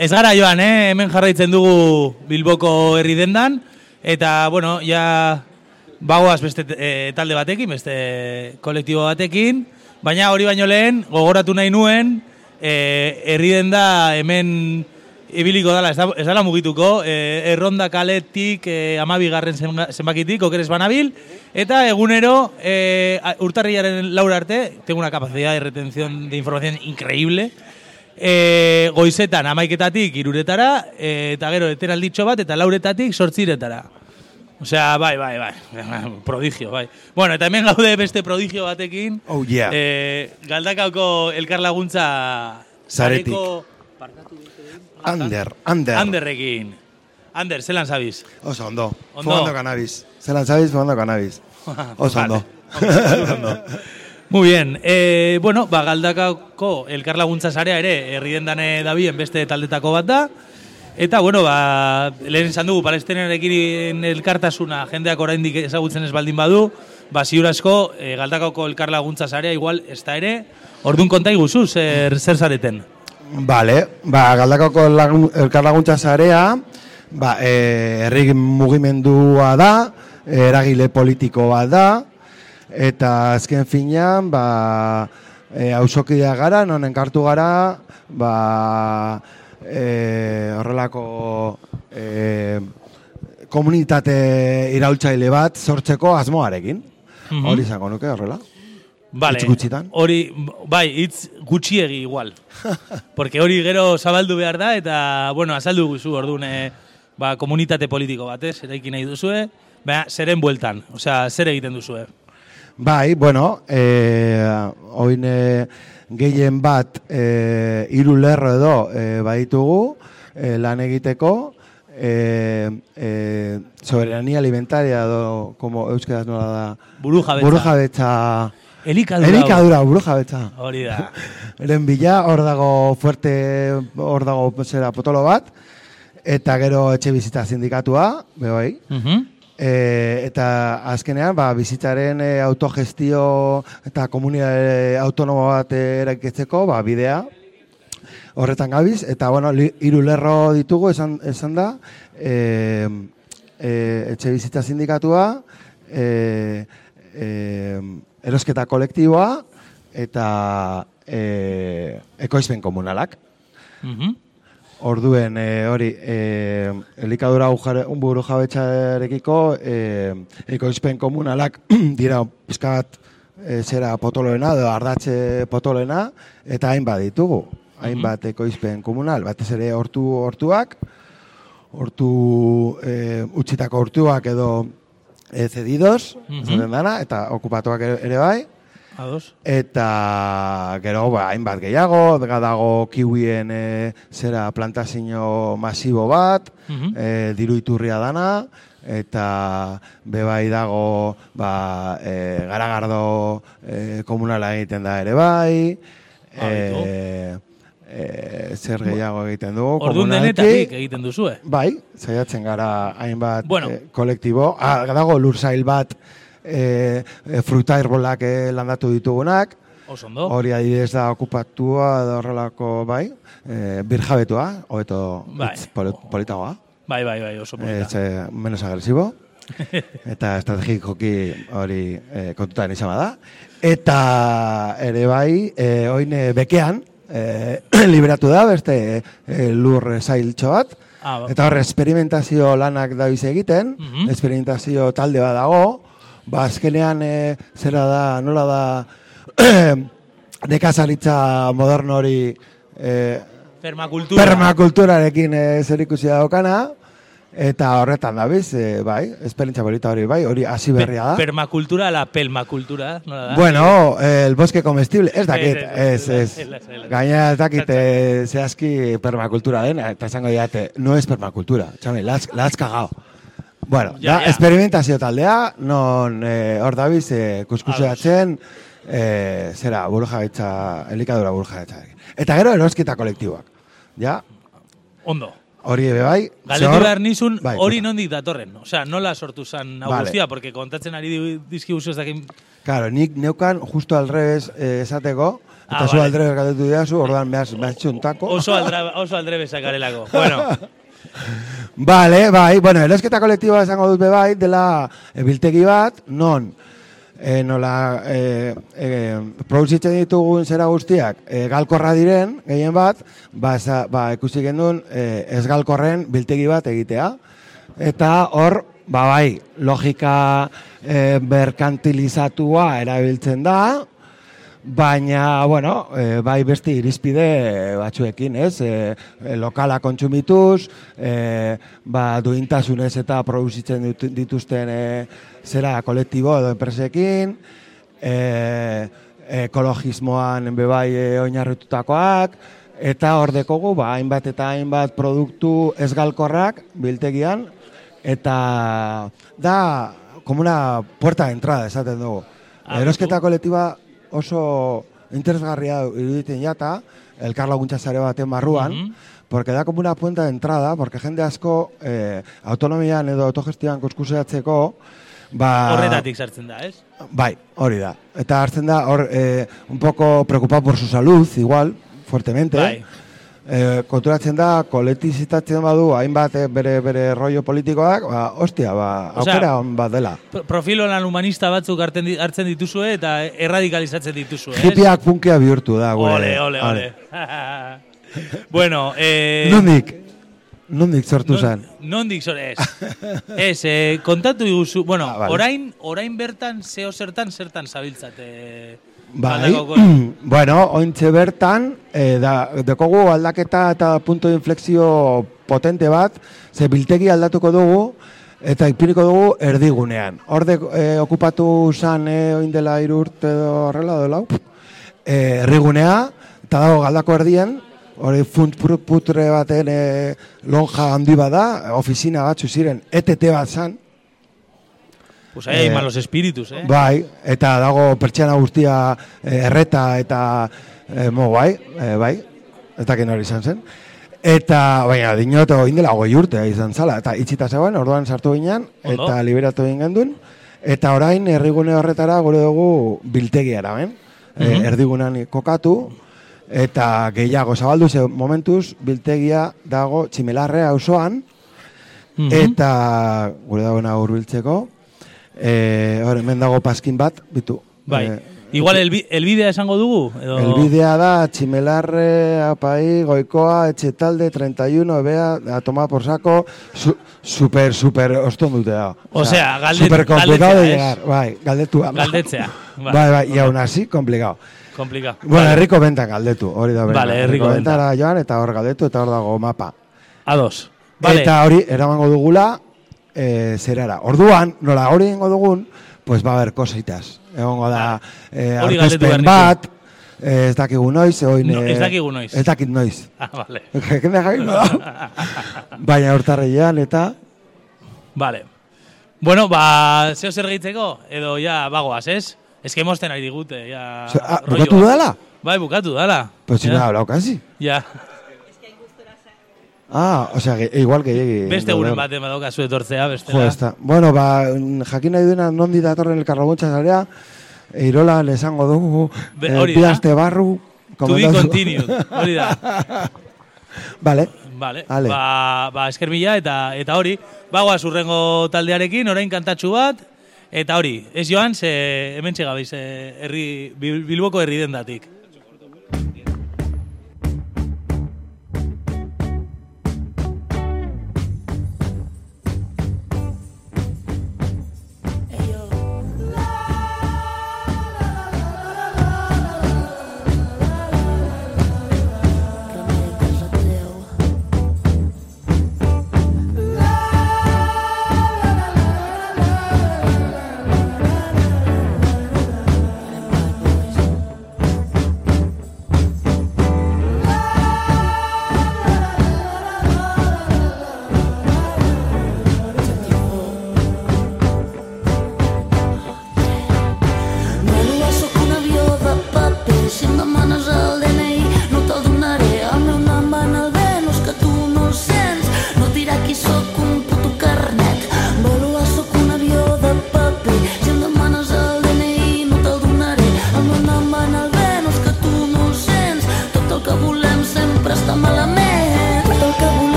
Ez gara joan, eh? hemen jarraitzen dugu Bilboko herri dendan, eta, bueno, ja bagoaz beste eh, talde batekin, beste kolektibo batekin, baina hori baino lehen, gogoratu nahi nuen, eh, herri denda hemen ibiliko dala, ez, da, ez dala mugituko, eh, erronda kaletik eh, amabigarren zenba- zenbakitik, okeres banabil, eta egunero a- urtarrilaren laura arte, tengo una capacidad de retención de información increíble, e, goizetan amaiketatik iruretara, e, eta gero eteralditxo bat, eta lauretatik sortziretara. Osea, bai, bai, bai, prodigio, bai. Bueno, eta hemen gaude beste prodigio batekin. Oh, yeah. E, galdakauko elkarlaguntza... Zaretik. sareko- Ander, Ander. Anderrekin. Ander, zelan zabiz? Oso ondo. Ondo. Fumando cannabis. Zelan zabiz, fumando cannabis. Oso ondo. Muy bien. Eh, bueno, ba, galdakako elkarlaguntza sarea ere herri dendane dabien beste taldetako bat da. Eta, bueno, ba, lehen esan dugu, palestinarekin elkartasuna jendeak oraindik ezagutzen ez baldin badu, ba, ziur asko, e, galdakako elkarlaguntza sarea igual ez da ere, orduan konta iguzu, zer, zer zareten. Vale, ba, galdakako lagun, elkarlaguntza zarea, ba, e, herri mugimendua da, eragile politiko bat da, eta azken finean, ba, e, hausokidea gara, non enkartu gara, ba, e, horrelako e, komunitate iraultzaile bat sortzeko asmoarekin. Mhm. Hori izango nuke horrela. Vale, hori, bai, hitz gutxiegi igual. Porque hori gero zabaldu behar da, eta, bueno, azaldu guzu, orduan, eh, ba, komunitate politiko batez, eraiki nahi duzue, ba, zeren bueltan, osea, zer egiten duzue. Bai, bueno, eh, oin eh, gehien bat eh, hiru lerro edo eh, baditugu eh, lan egiteko, eh, eh, soberania alimentaria edo, como euskeraz nola da? Burujabetza. Burujabetza. Elikadura. Elikadura, burujabetza. Hori da. Eren bila, hor dago fuerte, hor dago zera potolo bat, eta gero etxe bizitza sindikatua, bai. Mhm. E, eta azkenean, ba, bizitzaren e, autogestio eta komunitate autonomo bat eraikitzeko, ba, bidea horretan gabiz, eta bueno, hiru lerro ditugu, esan, esan da, e, e, etxe bizitza sindikatua, e, e, erosketa kolektiboa, eta e, ekoizpen komunalak. Mhm. Orduen e, hori e, elikadura ujare, buru jabetxarekiko e, ekoizpen komunalak dira pizkat e, zera potoloena edo ardatze potoloena eta hainbat ditugu. Hainbat ekoizpen komunal, batez ere hortu hortuak, hortu e, utzitako hortuak edo e, cedidos, Mhm. esaten dana, eta okupatuak ere bai. Ados. Eta gero ba, hainbat gehiago, dago kiwien e, zera plantazio masibo bat, Mhm. e, diru iturria dana, eta bebai dago ba, e, garagardo e, komunala egiten da ere bai, e, e, zer gehiago egiten dugu. Orduan denetatik egiten duzue. Bai, saiatzen gara hainbat Bueno. eh, kolektibo. Ah, dago lursail bat eh, eh, fruta herbolak eh, landatu ditugunak. Oso ondo. Hori adibidez da okupatua da horrelako, bai, eh, birjabetua, hobeto Bai. politagoa. Bai, bai, bai, oso polita. Eh, menos agresibo. eta estrategikoki hori eh, kontutan izan da. Eta ere bai, eh, oin bekean, eh, liberatu da beste eh, lur zailtxo bat. Ah, ba. Eta hor, esperimentazio lanak da egiten, Mhm. esperimentazio talde bat dago, ba, azkenean e, zera da, nola da, nekazaritza moderno hori e, Permakultura. permakulturarekin e, zer ikusi daukana, eta horretan da biz, e, bai, esperientzia polita hori bai, hori hasi berria da. Permakultura, la pelmakultura, nola da? Bueno, eh, el bosque comestible, ez dakit, Ez, ez. Gaina ez dakit eh, zehazki permakultura dena, eta esango diate, no es permakultura, txame, la has- la has cagao. Bueno, Ja, da, ja. esperimentazio taldea, non eh, hor dabiz, eh, kuskuseatzen, eh, zera, burujabetza, elikadura burujabetza. Eta gero erosketa kolektiboak. Ja, Ondo. hori ebe bai. Galdetu zor- behar nizun, Bai, hori nondik datorren. Osea, nola sortu zan hau Vale. porque kontatzen ari di- dizkiguzu ez dakin... Claro, nik neukan justo al revés eh, esateko, Eta Ah, zu vale. aldrebe galdetu didazu, orduan behaz, behaz txuntako. Oso, aldra, oso aldrebe sakarelako. Bueno, Vale, bai, bueno, erosketa kolektiboa esango dut bai, dela e, biltegi bat, non, e, nola, e, e, produzitzen ditugun zera guztiak, e, galkorra diren, gehien bat, ba, eza, ba ikusi gendun, e, ez galkorren biltegi bat egitea. Eta hor, ba bai, logika e, merkantilizatua erabiltzen da, Baina, bueno, e, bai beste irizpide batzuekin, ez? E, lokala kontsumituz, e, ba, duintasunez eta produzitzen dituzten e, zera kolektibo edo enpresekin, e, ekologismoan be bai e, oinarritutakoak, eta hor dekogu, ba, hainbat eta hainbat produktu ezgalkorrak biltegian, eta da, como una puerta de entrada, esaten dugu. Ah, Erosketa kolektiba oso interesgarria iruditen jata, elkar laguntza sare baten barruan, Mhm. porque da como una puerta de entrada, porque jende asko eh, autonomian edo autogestioan kuskuseatzeko, ba, horretatik sartzen da, ez? Bai, hori da. Eta hartzen da, hor, eh, un poco preocupado por su salud, igual, fuertemente. Bai. Eh, konturatzen da, kolektizitatzen badu, hainbat eh, bere, bere rollo politikoak, ba, ostia, ba, Osea, aukera on bat dela. Pro- Profilo lan humanista batzuk hartzen, di- hartzen dituzue eta erradikalizatzen dituzue, ez? Hipiak punkia bihurtu da, gure. Ole, ole, ole. bueno, eh... Nondik? Nondik sortu zen? Nondik zore, ez. ez, eh, kontatu iguzu, bueno, Ah, vale. orain, orain bertan, zeo zertan, zertan zabiltzate. Bai, bueno, ointxe bertan, eh, da, dekogu aldaketa eta punto de inflexio potente bat, ze biltegi aldatuko dugu, eta ipiniko dugu erdigunean. Horde eh, okupatu zan eh, oin dela hiru urte edo horrela edo lau, eh, errigunea, eta dago galdako erdien, hori funt putre baten eh, lonja handi bada, ofizina batzu ziren, ETT bat zan, Pues ahí Eh, malos espíritus, eh? Bai, eta dago pertsiana guztia eh, erreta eta eh, mo bai, eh, bai, ez dakit hori izan zen. Eta, baina, dinot, indela goi urtea izan zala, eta itxita zegoen, orduan sartu ginen, Ondo. eta liberatu egin gendun, eta orain herrigune horretara gure dugu biltegiara, ben? Eh, Mhm. erdigunan kokatu, eta gehiago zabaldu ze momentuz, biltegia dago tximelarrea auzoan, Mhm. eta gure dagoena hurbiltzeko, eh, hor hemen dago paskin bat, bitu. Bai. Eh, Igual elbi, elbidea esango dugu? Edo... Elbidea da Tximelarre, Apai, Goikoa, Etxetalde, 31, Bea, a tomar por saco, su, super, super oston dute da. Osea, galde- super complicado de llegar, bai, galdetu. Galdetzea. Bai, bai, y aún así, complicado. Complicado. Bueno, herriko bentan galdetu, hori da bera. Vale, herriko bentara joan, eta hor galdetu, eta hor dago mapa. Ados. Vale. Eta hori, eramango dugula, e, zerara. Orduan, nola hori egingo dugun, pues va a haber cositas. Egongo da, e, aurkezpen bat, e, ez dakigu noiz, oin... No, ez dakigu noiz. Ez dakit noiz. Ah, vale. Baina hortarreian, eta... Vale. Bueno, ba, zeo zer gehitzeko? Edo ja bagoaz, ez? Ez que mosten ari digute, ja... Ze- ah, rolloa. bukatu dala? Bai, bukatu dala. Pues si Ja. no he hablado casi. Ja. Ah, o sea, que, igual que llegue. Beste guren baten badaukazu etortzea, bestela. Jo, ezta. Bueno, ba, jakin nahi duena nondi datorren elkarlaguntza zarea, Eirolan esango dugu, Be- eh, hori bi da. aste barru, To be komentatu- continued, hori da. Vale. Vale, Ale. ba, ba esker mila eta eta hori, bagoaz urrengo taldearekin, orain kantatxu bat, eta hori, ez joan, ze hemen txegabeiz, herri, Bil- Bilboko herri dendatik.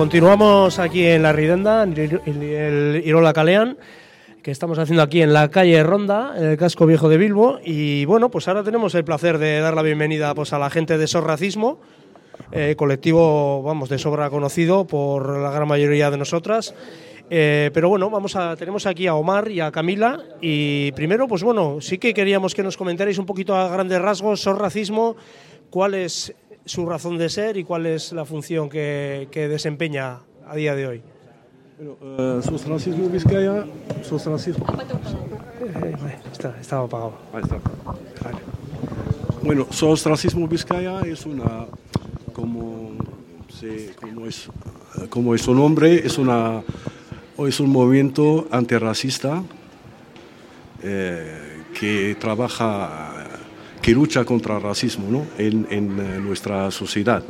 Continuamos aquí en la Ridenda, en el, Irola Caleán, que estamos haciendo aquí en la calle Ronda, en el casco viejo de Bilbo. Y bueno, pues ahora tenemos el placer de dar la bienvenida pues, a la gente de Sor Racismo, eh, colectivo, vamos, de sobra conocido por la gran mayoría de nosotras. Eh, pero bueno, vamos a, tenemos aquí a Omar y a Camila. Y primero, pues bueno, sí que queríamos que nos comentarais un poquito a grandes rasgos, Sor Racismo, cuál es su razón de ser y cuál es la función que, que desempeña a día de hoy. Bueno, eh, sos racismo Vizcaya, sos racismo. Eh, está, estaba apagado. Ahí está. Bueno, sos racismo Vizcaya es una, como, se- como es, eh, como es su nombre, es una, es un movimiento antirracista eh, que trabaja, que lucha contra el racismo ¿no? en, en, eh, nuestra sociedad,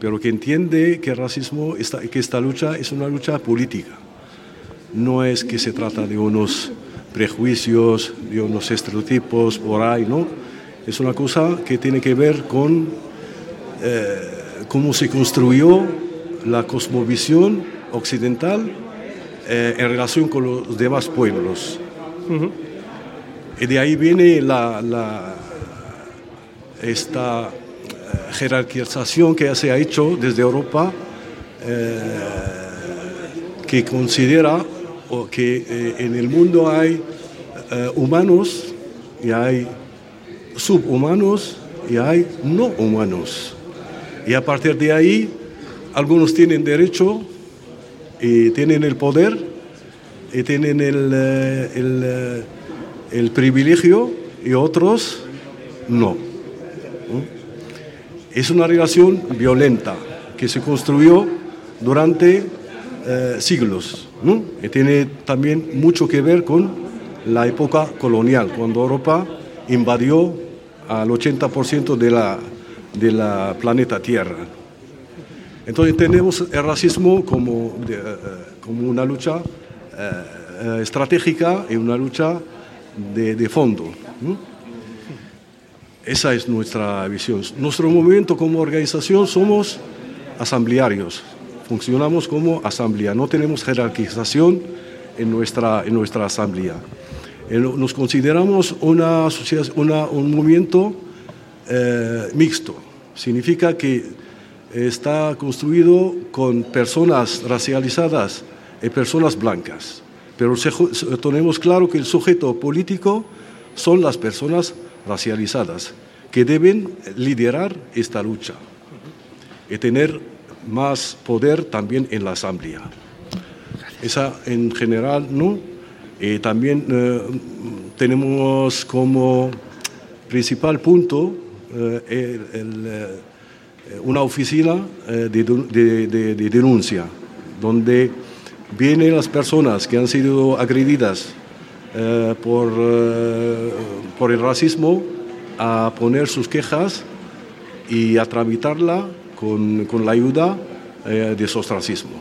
pero que entiende que el racismo, esta, que esta lucha es una lucha política. No es que se trata de unos prejuicios, de unos estereotipos por ahí, ¿no? Es una cosa que tiene que ver con eh, cómo se construyó la cosmovisión occidental eh, en relación con los demás pueblos. Y de ahí viene la, la- esta eh, jerarquización que se ha hecho desde Europa, eh, que considera que eh, en el mundo hay humanos y hay subhumanos y hay no humanos. Y a partir de ahí, algunos tienen derecho y tienen el poder y tienen el, el, privilegio y otros. ¿no? Es una relación violenta que se construyó durante eh, siglos y tiene también mucho que ver con la época colonial, cuando Europa invadió al 80% de la, de la planeta Tierra. Entonces tenemos el racismo como, eh, como una lucha eh, estratégica y una lucha de, fondo. Esa es nuestra visión. Nuestro movimiento como organización somos asamblearios, funcionamos como asamblea, no tenemos jerarquización en nuestra, en nuestra asamblea. Eh, Nos consideramos una, una- un movimiento eh, mixto, significa que está construido con personas racializadas y personas blancas. Pero tenemos claro que el sujeto político son las personas racializadas que deben liderar esta lucha y tener más poder también en la asamblea. Esa en general, ¿no? Y también eh, tenemos como principal punto eh, eh, una oficina eh, de denuncia, donde vienen las personas que han sido agredidas eh, por, eh, por el racismo a poner sus quejas y a tramitarla con, con la ayuda eh, de esos racismo.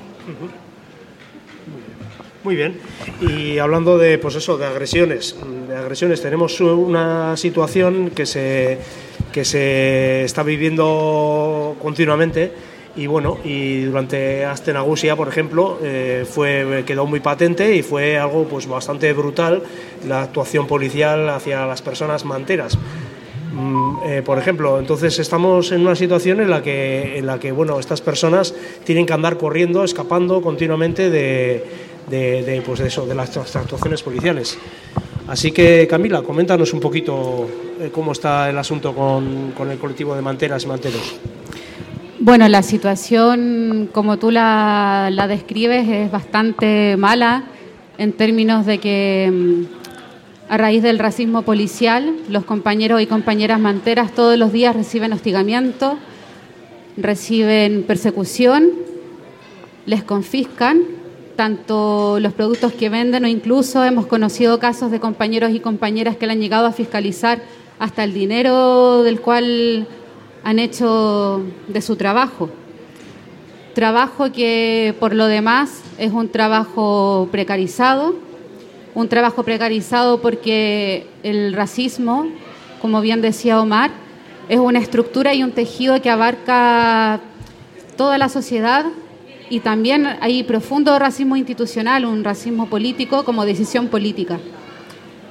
Muy bien. Y hablando de, pues eso, de agresiones, de agresiones, tenemos una situación que se, que se está viviendo continuamente y bueno, y durante Astenagusia, por ejemplo, eh, fue, quedó muy patente y fue algo pues bastante brutal la actuación policial hacia las personas manteras. Mm, eh, por ejemplo, entonces estamos en una situación en la que, en la que bueno, estas personas tienen que andar corriendo, escapando continuamente de, de, de, pues de eso, de las actuaciones policiales. Así que, Camila, coméntanos un poquito eh, cómo está el asunto con, con el colectivo de manteras y manteros. Bueno, la situación, como tú la, la describes, es bastante mala en términos de que mm, a raíz del racismo policial, los compañeros y compañeras manteras todos los días reciben hostigamiento, reciben persecución, les confiscan tanto los productos que venden o incluso hemos conocido casos de compañeros y compañeras que le han llegado a fiscalizar hasta el dinero del cual han hecho de su trabajo. Trabajo que por lo demás es un trabajo precarizado, un trabajo precarizado porque el racismo, como bien decía Omar, es una estructura y un tejido que abarca toda la sociedad y también hay profundo racismo institucional, un racismo político como decisión política.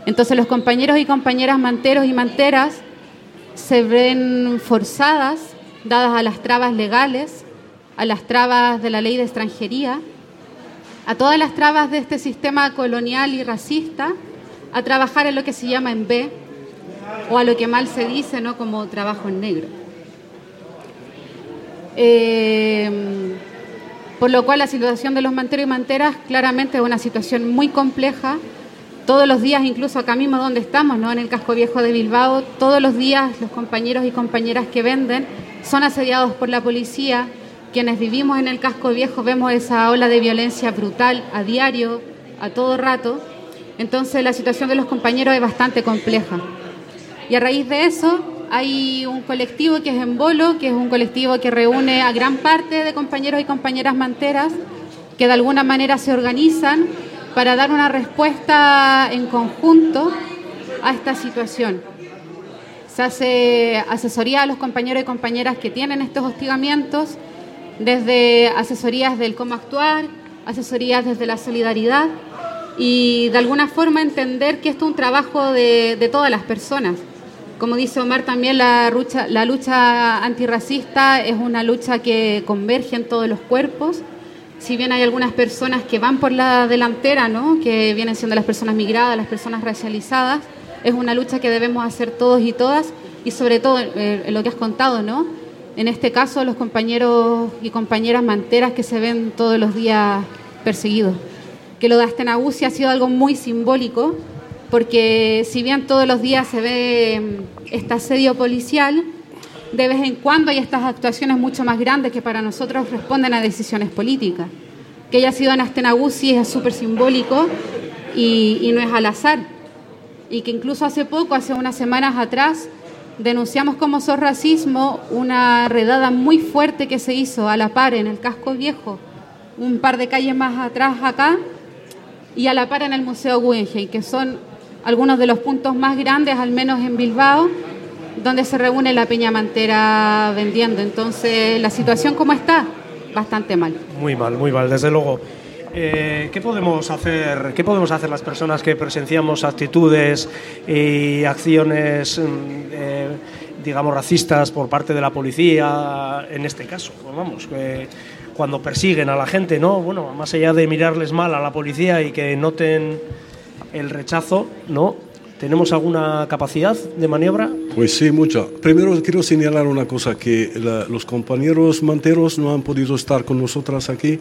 Entonces los compañeros y compañeras manteros y manteras se ven forzadas, dadas a las trabas legales, a las trabas de la ley de extranjería, a todas las trabas de este sistema colonial y racista, a trabajar en lo que se llama en B, o a lo que mal se dice, ¿no? Como trabajo en negro. Eh, por lo cual la situación de los manteros y manteras claramente es una situación muy compleja. Todos los días, incluso acá mismo donde estamos, ¿no? en el casco viejo de Bilbao, todos los días los compañeros y compañeras que venden son asediados por la policía. Quienes vivimos en el casco viejo vemos esa ola de violencia brutal a diario, a todo rato. Entonces la situación de los compañeros es bastante compleja. Y a raíz de eso hay un colectivo que es en Bolo, que es un colectivo que reúne a gran parte de compañeros y compañeras manteras que de alguna manera se organizan para dar una respuesta en conjunto a esta situación. Se hace asesoría a los compañeros y compañeras que tienen estos hostigamientos, desde asesorías del cómo actuar, asesorías desde la solidaridad y de alguna forma entender que esto es un trabajo de, todas las personas. Como dice Omar, también la lucha antirracista es una lucha que converge en todos los cuerpos. Si bien hay algunas personas que van por la delantera, ¿no? que vienen siendo las personas migradas, las personas racializadas, es una lucha que debemos hacer todos y todas, y sobre todo eh, lo que has contado, ¿no? En este caso, los compañeros y compañeras manteras que se ven todos los días perseguidos. Que lo de Astenagusi ha sido algo muy simbólico, porque si bien todos los días se ve mm, este asedio policial, de vez en cuando hay estas actuaciones mucho más grandes que para nosotros responden a decisiones políticas. Que haya sido en Astenagusi es súper simbólico y, y no es al azar. Y que incluso hace poco, hace unas semanas atrás, denunciamos como SOS Racismo una redada muy fuerte que se hizo a la par en el casco viejo, un par de calles más atrás acá, y a la par en el Museo Guggenheim, que son algunos de los puntos más grandes, al menos en Bilbao, donde se reúne la peña mantera vendiendo. Entonces, la situación como está, bastante mal. Muy mal, muy mal, desde luego. Eh, ¿qué, podemos hacer, ¿Qué podemos hacer las personas que presenciamos actitudes y acciones, mm, eh, digamos, racistas por parte de la policía, en este caso? Pues vamos, que cuando persiguen a la gente, ¿no? Bueno, más allá de mirarles mal a la policía y que noten el rechazo, ¿no? ¿Tenemos alguna capacidad de maniobra? Pues sí, mucha. Primero quiero señalar una cosa, que la- los compañeros manteros no han podido estar con nosotras aquí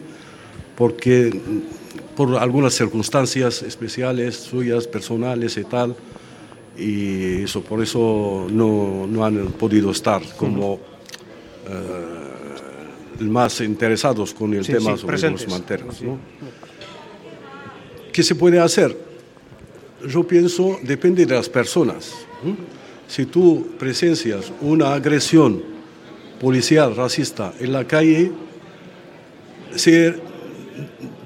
porque por algunas circunstancias especiales suyas, personales y tal, y eso, por eso no, no han podido estar como eh, más interesados con el Sí, tema sí, sobre presentes. los manteros. ¿no? ¿Qué se puede hacer? Yo pienso, depende de las personas. Si tú presencias una agresión policial racista en la calle,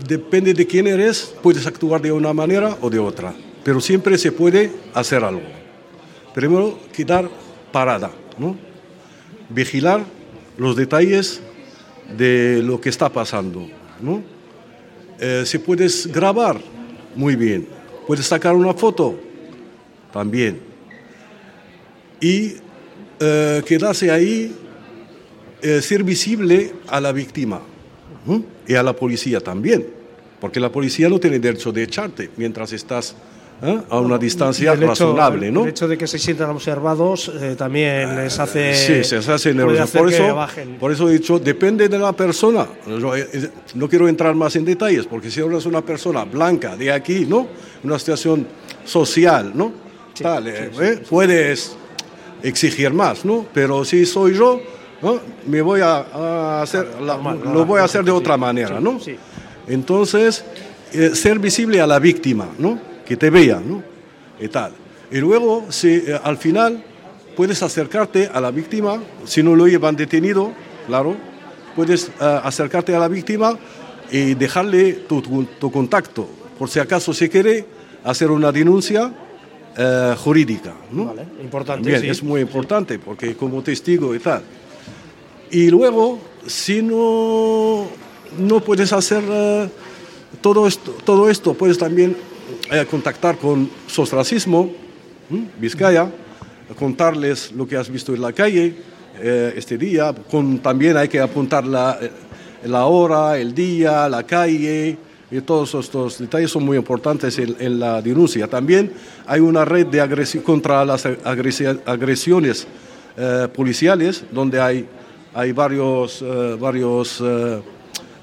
depende de quién eres, puedes actuar de una manera o de otra, pero siempre se puede hacer algo. Primero, quedar parada, ¿no? vigilar los detalles de lo que está pasando. ¿no? Eh, si puedes grabar, muy bien. Puedes sacar una foto, también. Y eh, quedarse ahí, eh, ser visible a la víctima y a la policía también. Porque la policía no tiene derecho de echarte mientras estás ¿eh? a una distancia hecho- razonable. ¿no? El hecho de que se sientan observados eh, también les hace. Sí, se hace puede nervioso. hacer Por eso, bajen. por eso he dicho, depende de la persona. Yo, eh, eh, no quiero entrar más en detalles, porque si eres una persona blanca de aquí, ¿no? Una situación social, ¿no? Tal, eh, eh, Puedes exigir más, ¿no? Pero si soy yo, ¿no? me voy a, hacer, la- lo voy a hacer de otra manera, ¿no? Entonces, eh, ser visible a la víctima, ¿no? Que te vea, ¿no? Y tal. Y luego, si eh, al final puedes acercarte a la víctima, si no lo llevan detenido, claro, puedes eh, acercarte a la víctima y dejarle tu, tu- tu contacto, por si acaso se quiere hacer una denuncia eh, jurídica. ¿no? Importante, Bien, sí. es muy importante porque como testigo y tal. Y luego, si no no puedes hacer eh, todo, esto, todo esto, puedes también eh, contactar con SOS Racismo, ¿m? Vizcaya, contarles lo que has visto en la calle eh, este día, también hay que apuntar la, eh, la hora, el día, la calle, y todos estos detalles son muy importantes en, la denuncia. También hay una red de agresi- contra las agresi- agresiones eh, policiales, donde hay, hay varios, eh, varios eh,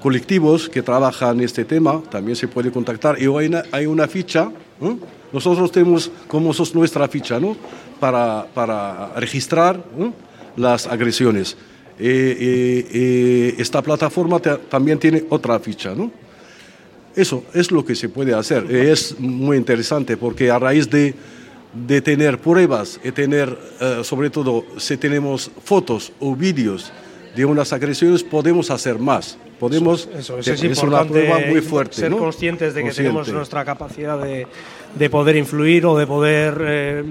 colectivos que trabajan este tema, también se puede contactar. Y una, hay una ficha, ¿eh? nosotros tenemos como sos nuestra ficha, ¿no? Para, para registrar ¿eh? las agresiones. Eh, eh, eh, esta plataforma ta- también tiene otra ficha, ¿no? Eso es lo que se puede hacer. Eh, Es muy interesante porque a raíz de, de tener pruebas y tener, sobre todo, si tenemos fotos o vídeos de unas agresiones, podemos hacer más. Podemos, Eso, eso es, una prueba muy fuerte. ser ¿no? conscientes de que Consciente. tenemos nuestra capacidad de, de poder influir o de poder eh,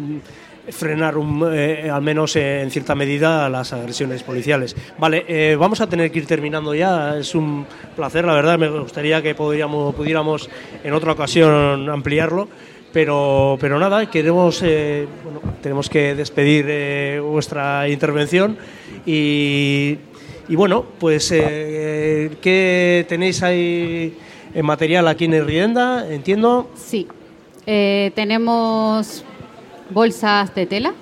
frenar un, eh, al menos eh, en cierta medida las agresiones policiales. Vale, vamos a tener que ir terminando ya. Es un placer, la verdad. Me gustaría que podríamos, pudiéramos en otra ocasión ampliarlo. Pero, pero nada, queremos, bueno, tenemos que despedir vuestra intervención y, y bueno, pues eh, ¿qué tenéis ahí en material aquí en Rienda? Entiendo. Sí. Eh, tenemos bolsas de tela.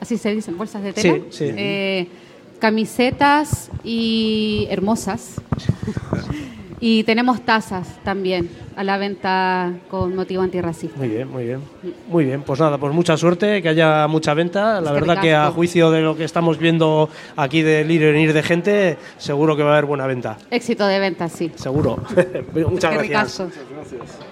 Así se dicen, bolsas de tela. Sí, sí. Eh, camisetas y hermosas. y tenemos tazas también a la venta con motivo antirracista. Muy bien, muy bien. Muy bien, pues nada, pues mucha suerte, que haya mucha venta. La verdad que a asko. juicio de lo que estamos viendo aquí del ir y venir de gente, seguro que va a haber buena venta. Éxito de venta, sí. Seguro. Muchas gracias. asko. Llamps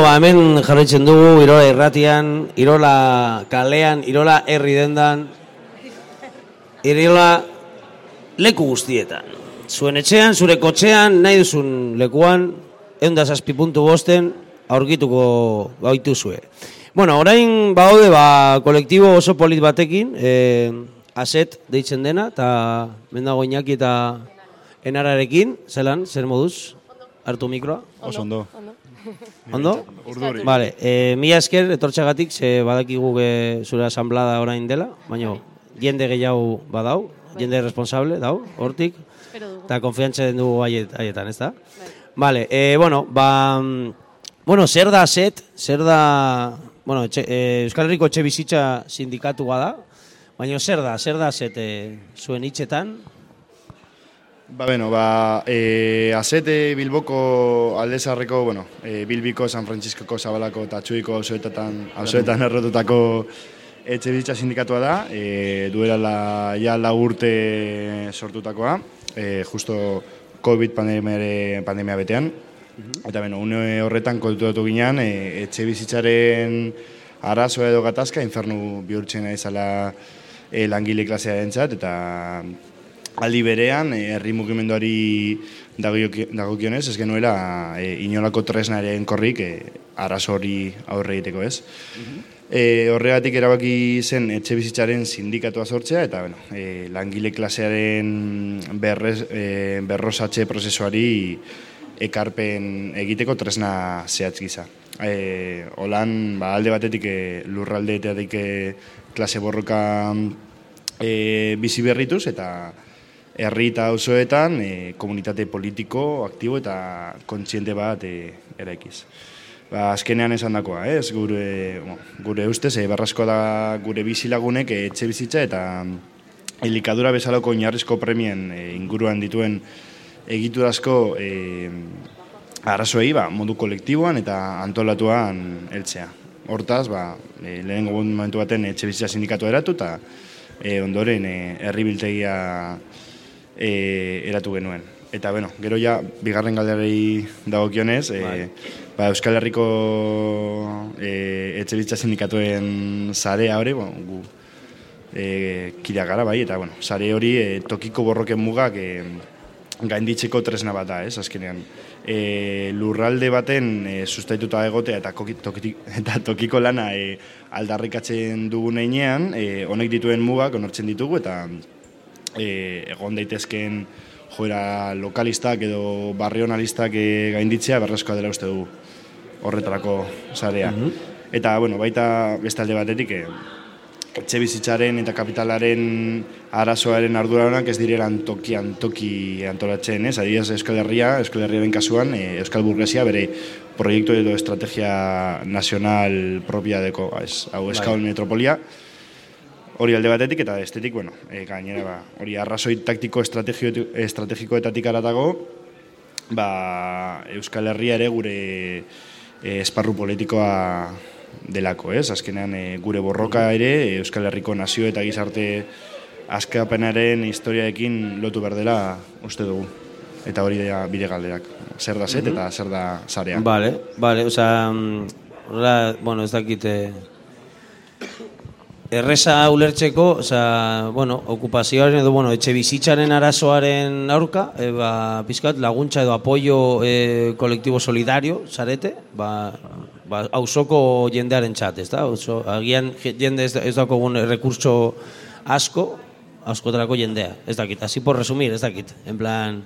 Bueno, ba, hemen jarraitzen dugu, Irola irratian, Irola kalean, Irola herri dendan, Irola leku guztietan. Zuen etxean, zure kotxean, nahi duzun lekuan, egun da zazpi puntu bosten, aurkituko gaituzue. Bueno, orain baude ba, kolektibo oso polit batekin, e, aset deitzen dena, eta mendago Iñaki eta enararekin, zelan, zer moduz, hartu mikroa? Oso ondo. Ondo? Urduri. Vale, e, mila esker etortxagatik, ze badakigu zure asamblada orain dela, baina jende gehiago badau, jende responsable dau, hortik, eta konfiantza den dugu haiet- haietan, ez da? Vale, e, bueno, ba, mm, bueno, zer da set, zer da, bueno, etxe, e, Euskal Herriko etxe bizitza sindikatua da, baina zer da, zer da set e, zuen hitzetan, Ba, bueno, ba, e, azete Bilboko aldezarreko, bueno, e, Bilbiko, San Franciscoko, Zabalako eta Txuiko auzoetan, auzoetan errotutako etxe bizitza sindikatua da, e, duela la, ja lau urte sortutakoa, e, justo COVID pandemia, pandemia betean, eta beno, une horretan kontuatu ginean, e, etxe bizitzaren arazoa edo gatazka, infernu bihurtzen izala e, langile klasea entzat, eta aldi berean, eh, herri mugimenduari dagokio- dagokionez, ez genuela e, inolako tresnaren korrik e, arazo hori aurre egiteko ez. E, horregatik erabaki zen etxe bizitzaren sindikatua sortzea, eta bueno, e, langile klasearen berrez, e, berrosatxe prozesuari ekarpen egiteko tresna zehatz gisa. E, holan, ba, alde batetik e, lurraldeetatik e, klase borroka e, bizi berrituz, eta herri eta auzoetan e, komunitate politiko, aktibo eta kontziente bat e, eraikiz. Ba, azkenean esan dakoa, ez? Gure, bueno, gure ustez, e, barrasko da gure bizilagunek e, etxe bizitza eta elikadura bezalako oinarrizko premien e, inguruan dituen egiturazko e, arazoei ba, modu kolektiboan eta antolatuan heltzea. Hortaz, ba, e, lehenengo momentu baten etxe bizitza sindikatu eratu eta e, ondoren e, herri biltegia e, eratu genuen. Eta, bueno, gero ja, bigarren galderei dagokionez, e, ba, Euskal Herriko e, etxe bizitza sindikatuen zarea hori, bueno, gu e, kideak gara, bai, eta, bueno, zare hori e, tokiko borroken mugak e, gainditzeko tresna bat da, ez, azkenean. E, lurralde baten e, sustaituta egotea eta, koki, toki, eta tokiko lana e, aldarrikatzen dugun einean, e, honek dituen mugak onortzen ditugu eta e, egon daitezken joera lokalistak edo barrionalistak e, gainditzea berrezkoa dela uste dugu horretarako sarea. Eta, bueno, baita beste alde batetik, e, etxe bizitzaren eta kapitalaren arazoaren arduradunak ez direlan tokian toki antolatzen, ez? Adibidez Euskal Herria, Euskal Herriaren kasuan, e, Euskal Burgesia bere proiektu edo estrategia nacional propia deko, ez, hau Euskal Metropolia, hori alde batetik eta estetik, bueno, e, gainera, ba, hori arrazoi taktiko estrategikoetatik aratago, ba, Euskal Herria ere gure e, esparru politikoa delako, ez? Azkenean e, gure borroka ere Euskal Herriko nazio eta gizarte askapenaren historiaekin lotu behar dela uste dugu. Eta hori da bide galderak. Zer da set Mhm. eta zer da sarea. Vale, vale, osea, mm, bueno, ez dakit, erreza ulertzeko, osea, bueno, okupazioaren edo, bueno, etxe bizitzaren arazoaren aurka, e, ba, pizkat, laguntza edo apoio e, kolektibo solidario, zarete, ba, ba, auzoko jendearen txat, ez da? Oso, agian je- jende ez, ez dakogun rekurso asko, askotarako jendea, ez dakit, así por resumir, ez dakit, en plan,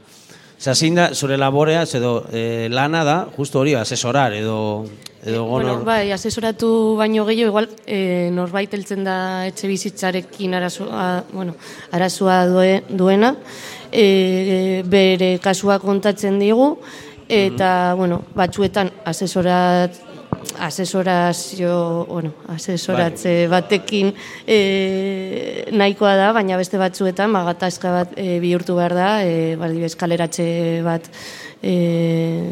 Osea, zein da, zure laborea, edo e, lana da, justo hori, asesorar, edo, edo gonor... Bueno, bai, asesoratu baino gehiago, igual, e, norbait heltzen da etxe bizitzarekin arazoa, bueno, arazoa due, duena, e, bere kasua kontatzen digu, eta, bueno, batzuetan asesorat, asesorazio, bueno, asesoratze batekin e, nahikoa da, baina beste batzuetan magatazka bat e, bihurtu behar da, e, baldi eskaleratxe bat e,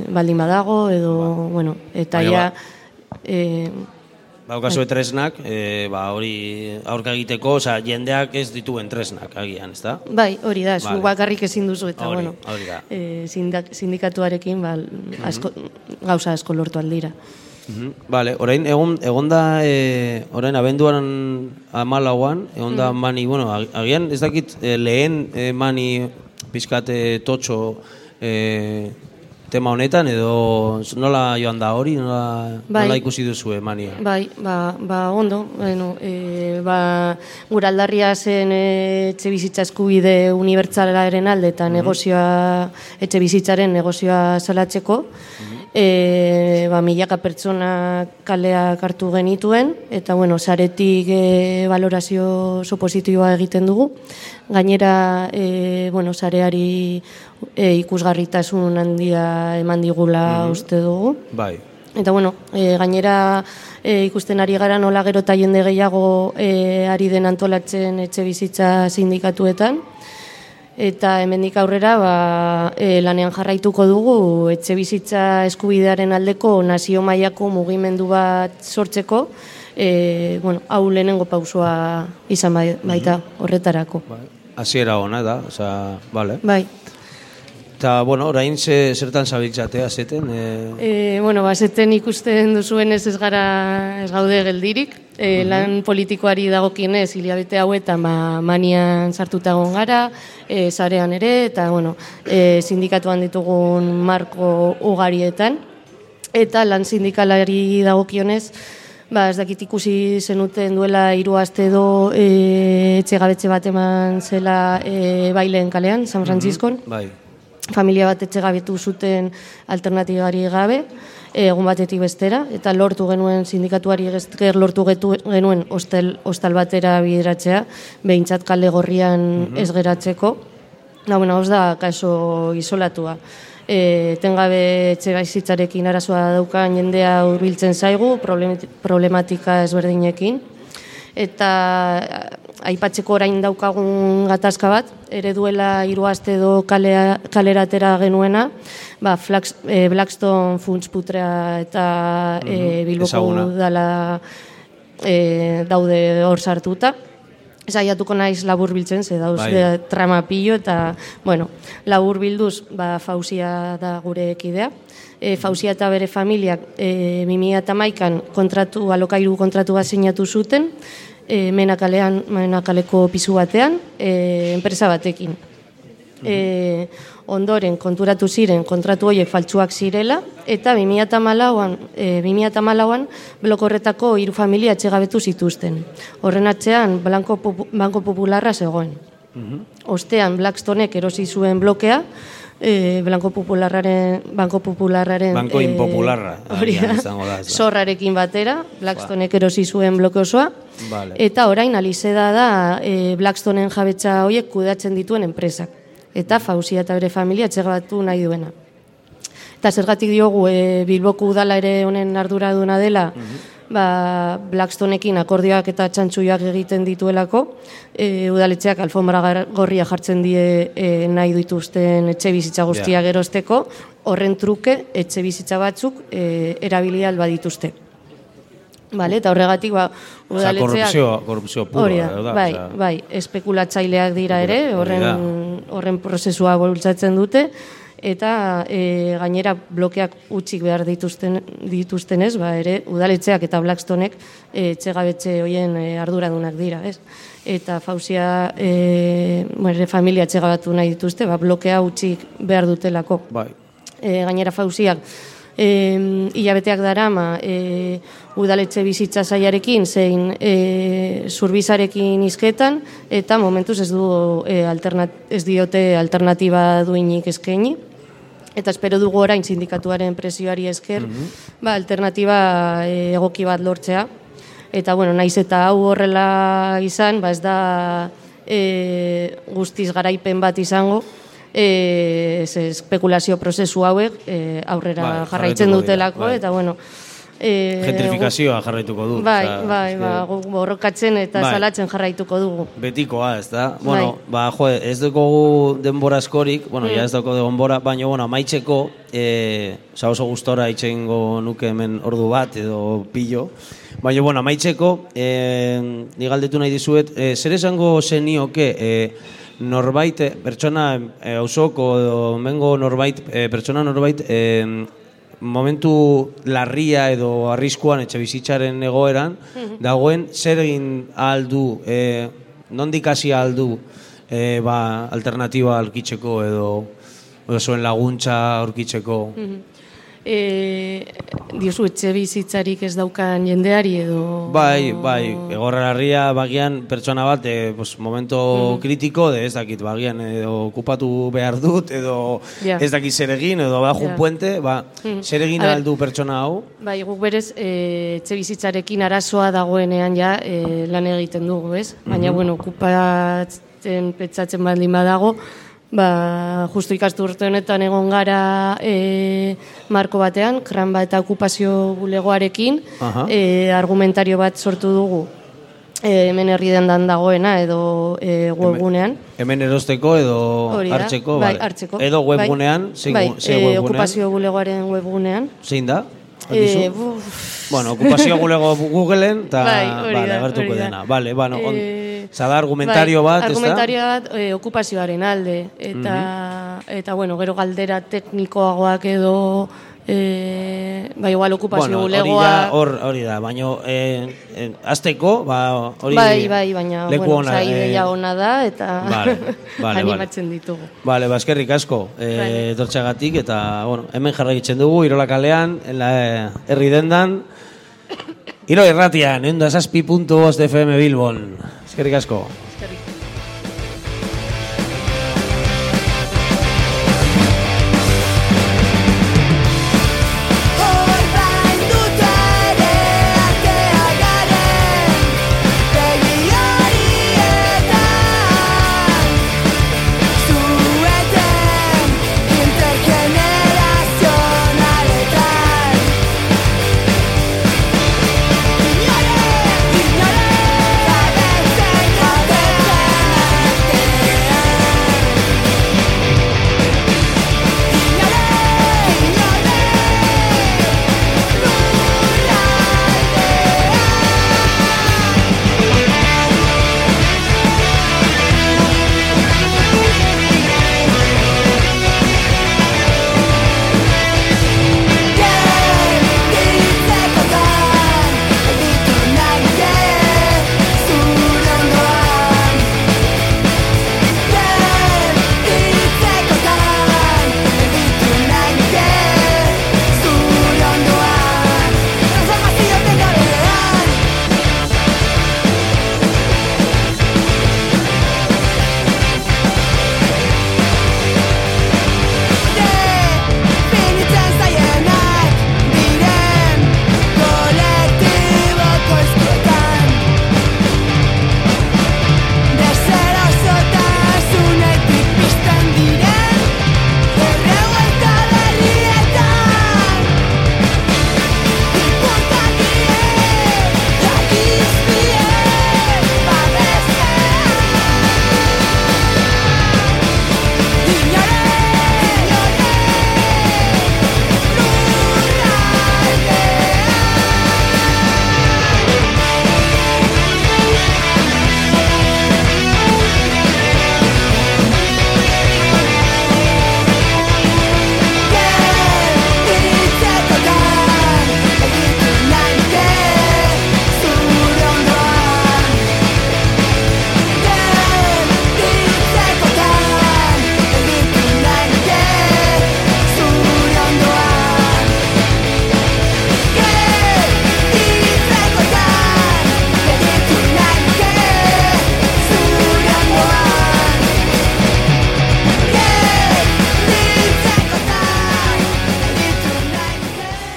baldin badago, edo, bueno, eta ja... ba- E, Baukazue tresnak, e, ba, hori aurka egiteko, osea, jendeak ez dituen tresnak, agian, ez da? bai, hori da, zu bakarrik ezin duzu, eta, Hori, bueno, hori da. e, sindikatuarekin, ba, asko, gauza asko lortu aldira. Mhm. Vale, orain egon egon da e, orain abenduan amalauan, egon da Mhm. mani, bueno, ag- agian ez dakit e, lehen e, mani pizkat totxo e, tema honetan edo nola joan da hori, nola, Bai. nola ikusi duzu mania? Bai, ba, ba ondo, bueno, e, ba, gure aldarria zen etxe bizitza eskubide unibertsalaren alde eta negozioa, etxe bizitzaren negozioa salatzeko, e, ba, milaka pertsona kaleak hartu genituen, eta bueno, saretik e, valorazio oso positiboa egiten dugu. Gainera, e, bueno, sareari e, ikusgarritasun handia eman digula Mhm. uste dugu. Bai. Eta bueno, e, gainera e, ikusten ari gara nola gero eta jende gehiago e, ari den antolatzen etxe bizitza sindikatuetan. Eta hemendik aurrera ba, e, lanean jarraituko dugu etxe bizitza eskubidearen aldeko nazio mailako mugimendu bat sortzeko, e, bueno, hau lehenengo pausua izan bai- baita horretarako. Hasiera ona da, osea, vale. Bai. Eta, bueno, orain ze, zertan zabiltzatea zeten? E, E, bueno, baseten ikusten duzuenez ez gara ez gaude geldirik. E, Lan politikoari dagokienez hilabete hauetan ba, manian sartuta egon gara, e, sarean ere, eta bueno, e, sindikatuan ditugun marko ugarietan. Eta lan sindikalari dagokionez, ba, ez dakit ikusi zenuten duela hiru aste edo e, etxegabetxe bat eman zela e, baileen kalean, San Franciscon bai. Familia bat etxegabetu zuten alternatibari gabe, egun batetik bestera, eta lortu genuen sindikatuari esker lortu getu, genuen hostel, hostal batera bideratzea, behintzat kale gorrian ez geratzeko. Na, bueno, hau da, kaso isolatua. E, tengabe etxe gaizitzarekin arazoa daukan jendea hurbiltzen zaigu, problemati- problematika ezberdinekin eta aipatzeko orain daukagun gatazka bat, ere duela hiru aste edo kalea, kaleratera genuena, ba, Flax, eh, Blackstone funts putrea eta Mhm, Bilboko ezaguna. udala eh, daude hor sartuta. Saiatuko naiz labur biltzen, ze dauz Bai. trama pillo eta, bueno, labur bilduz, ba, fausia da gure ekidea. E, fausia eta bere familiak e, 2008an kontratu, alokairu kontratu bat sinatu zuten, e, menakalean, menakaleko pisu batean, e, enpresa batekin. E, ondoren konturatu ziren kontratu horiek faltsuak zirela eta 2014an e, 2014an bloko horretako hiru familia etxegabetu zituzten. Horren atzean Blanco Banco Popularra zegoen. Ostean Blackstonek erosi zuen blokea, e, Blanco Popularraren Banco Popularraren Banko e, impopularra, hori da, zorrarekin batera, Blackstonek erosi zuen bloke osoa, Vale. Eta orain alizeda da e, Blackstoneen jabetza horiek kudeatzen dituen enpresak. Eta Fausia eta bere familia etxegatu nahi duena. Eta zergatik diogu e, Bilboko udala ere honen arduraduna dela, ba, Blackstoneekin akordioak eta txantxuiak egiten dituelako, e, udaletxeak alfombra gorria jartzen die e, nahi dituzten etxe bizitza guztia Ja. gerosteko, horren truke etxe bizitza batzuk e, erabili alba dituzte. Vale, eta horregatik ba, udaletxeak... korrupzio, korrupzio puro, Hori da, da, bai, bai, espekulatzaileak dira ere, horren, horren prozesua bultzatzen dute, eta e, gainera blokeak utxik behar dituzten, dituztenez, ba, ere, udaletxeak eta Blackstonek e, txegabetxe hoien e, arduradunak dira, ez? Eta fausia, e, bueno, familia txegabatu nahi dituzte, ba, blokea utxik behar dutelako. Bai. E, gainera fausiak, e, hilabeteak darama e, udaletxe bizitza zaiarekin zein e, zurbizarekin izketan eta momentuz ez du e, alternat, ez diote alternatiba duinik eskaini eta espero dugu orain sindikatuaren presioari esker ba, alternatiba e, egoki bat lortzea. Eta bueno, naiz eta hau horrela izan ba ez da e, guztiz garaipen bat izango e, ze espekulazio prozesu hauek e, aurrera Bai, jarraitzen dutelako. bai. eta bueno e, Gentrifikazioa jarraituko du. Bai, osea, bai, ba, guk borrokatzen eta Bai. salatzen jarraituko dugu. Betikoa, ez da? Bueno, ba, jo, ez dugu denbora askorik, bueno, Mm. ja ez dugu denbora, baina, bueno, amaitzeko, e, oza, oso gustora itxengo nuke hemen ordu bat edo pillo, baina, bueno, amaitzeko, e, ni galdetu nahi dizuet, e, zer esango zenioke, e, norbait, pertsona, e, ausoko edo mengo norbait, e, pertsona norbait, e, momentu larria edo arriskuan etxe bizitzaren egoeran, dagoen zer egin aldu, e, nondik hasi aldu e, ba, alternatiba alkitzeko edo edo zuen laguntza aurkitzeko. Mhm. E, diozu etxe bizitzarik ez daukan jendeari edo... Bai, bai, egorra larria bagian pertsona bat, e, pues, momento Mhm. kritiko, de ez dakit, bagian edo okupatu behar dut, edo Ja. ez dakit zer egin, edo bajo Ja. un puente, ba, Mhm. zer egin aldu pertsona hau? Bai, guk berez e, etxe bizitzarekin arazoa dagoenean ja e, lan egiten dugu, ez? Baina, Mhm. bueno, okupatzen petzatzen baldin badago, ba, justu ikastu urte honetan egon gara e, marko batean, kranba eta okupazio bulegoarekin, Aha. e, argumentario bat sortu dugu e, hemen herri dendan dagoena edo e, webgunean. Hemen erosteko edo Hori hartzeko, bai, bale. hartzeko. Edo webgunean, bai, zein, bai, gu- ze e, webgunean? okupazio bulegoaren webgunean. Zein da? E, buf, Bueno, okupazio bulego Googleen, eta Bai, vale, agertuko dena. Vale, bueno, on, Eh, zada argumentario bai, bat, ez da? Argumentario bat e, okupazioaren alde. Eta, eta bueno, gero galdera teknikoagoak edo, e, bai, igual okupazio Bueno, bulegoa... da, hor, hori da, baina eh, eh, azteko, ba, hori bai, bai, baina, leku bueno, ona, ideia ona da, eta Vale, vale, animatzen ditugu. Vale, baskerrik asko, Bai. eh, etortxagatik, eta, bueno, hemen jarraitzen dugu, Irola kalean, en la, herri dendan, Iro irratian, eunda zazpi puntu bost FM Bilbon. Eskerrik asko.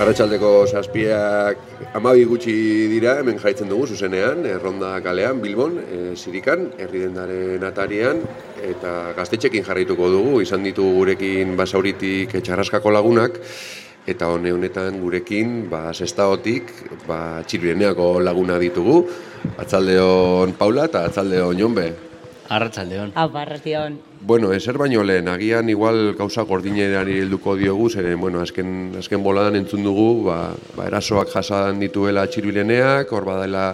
Arratxaldeko zazpiak amabi gutxi dira, hemen jaitzen dugu zuzenean, erronda kalean, Bilbon, e, Sirikan, herri dendaren atarian, eta gaztetxekin jarraituko dugu, izan ditu gurekin basauritik etxarraskako lagunak, eta hone honetan gurekin, ba, sestaotik, ba, txirbireneako laguna ditugu, atzaldeon Paula eta atzaldeon Jonbe. Arratsaldeon. Apa, arration. Bueno, ezer baino lehen, agian igual gauza gordinerari helduko diogu, zeren, bueno, azken, azken boladan entzun dugu, ba, ba erasoak jasan dituela txiruleneak, hor badela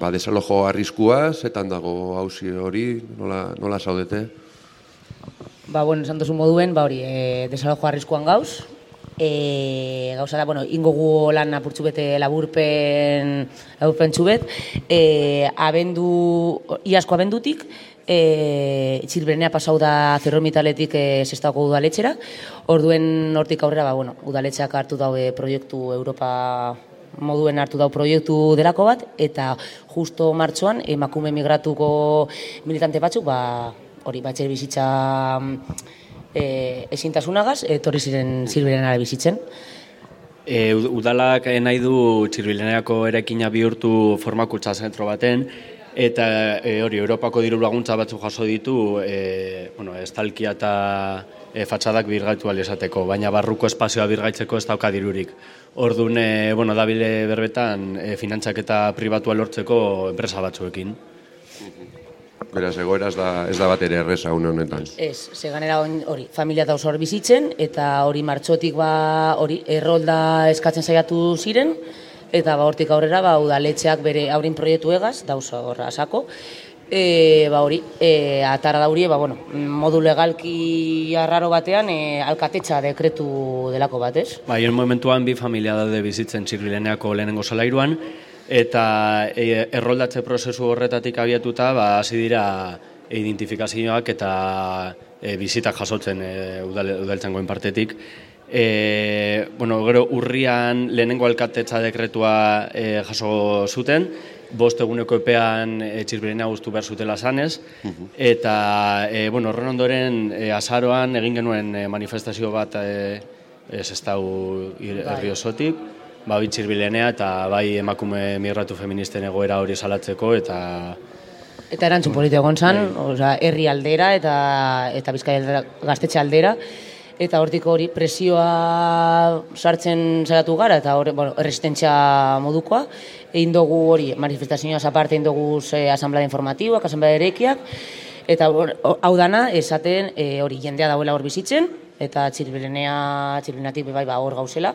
ba, desalojo arriskua, zetan dago hausi hori, nola, nola zaudete? Ba, bueno, esan duzu moduen, ba hori, e, desalojo arriskuan gauz, e, gauza da, bueno, ingo gu lan apurtxu bete laburpen, laburpen txubet, e, abendu, iasko abendutik, e, txilbrenea pasau da zerromitaletik e, sestako udaletxera, orduen hortik aurrera, ba, bueno, udaletxeak hartu daue proiektu Europa moduen hartu dau proiektu delako bat, eta justo martxoan emakume migratuko militante batzuk, ba, hori, batxer bizitza e, ezintasunagaz, etorri ziren zilberenara bizitzen. E, ud- udalak nahi du txirbilenerako erekina bihurtu formakuntza zentro baten, eta e, hori, Europako diru laguntza batzuk jaso ditu, e, bueno, estalkia eta e, fatxadak birgaitu ahal izateko, baina barruko espazioa birgaitzeko ez dauka dirurik. Orduan, e, bueno, dabile berbetan, e, finantzak eta pribatua lortzeko enpresa batzuekin. Beraz, egoera ez da, ez da bat ere erresa une honetan. Ez, ze ganera hori, familia eta hor bizitzen, eta hori martxotik ba, hori, errolda eskatzen saiatu ziren, eta ba, hortik aurrera, ba, udaletxeak bere aurin proiektu egaz, dauza horra asako, e, ba, hori, e, atara daurie, ba, bueno, modu legalki arraro batean, e, alkatetxa dekretu delako bat, ez? Bai, en momentuan bi familia daude bizitzen txirbileneako lehenengo solairuan, eta e, erroldatze prozesu horretatik abiatuta, ba, hasi dira identifikazioak eta e, bizitak jasotzen e, udal, udaltzangoen partetik. E, bueno, gero urrian lehenengo alkatetza dekretua e, jaso zuten, bost eguneko epean e, txirbilena guztu behar zutela zanez, eta e, bueno, horren ondoren e, azaroan egin genuen e, manifestazio bat e, ez ez dau herri osotik, ba, bai txirbilenea eta bai emakume migratu feministen egoera hori salatzeko eta Eta erantzun politiko egon zan, osea, herri aldera eta, eta bizkai aldera, gaztetxe aldera, eta hortik hori presioa sartzen saiatu gara, eta hori, bueno, erresistentzia modukoa, egin dugu hori, manifestazioaz aparte egin dugu ze asamblea informatiboak, asamblea erekiak, eta hor- hau dana, esaten e, hori jendea dauela hor bizitzen, eta txirbilenea, txirbilenatik bai ba hor gauzela,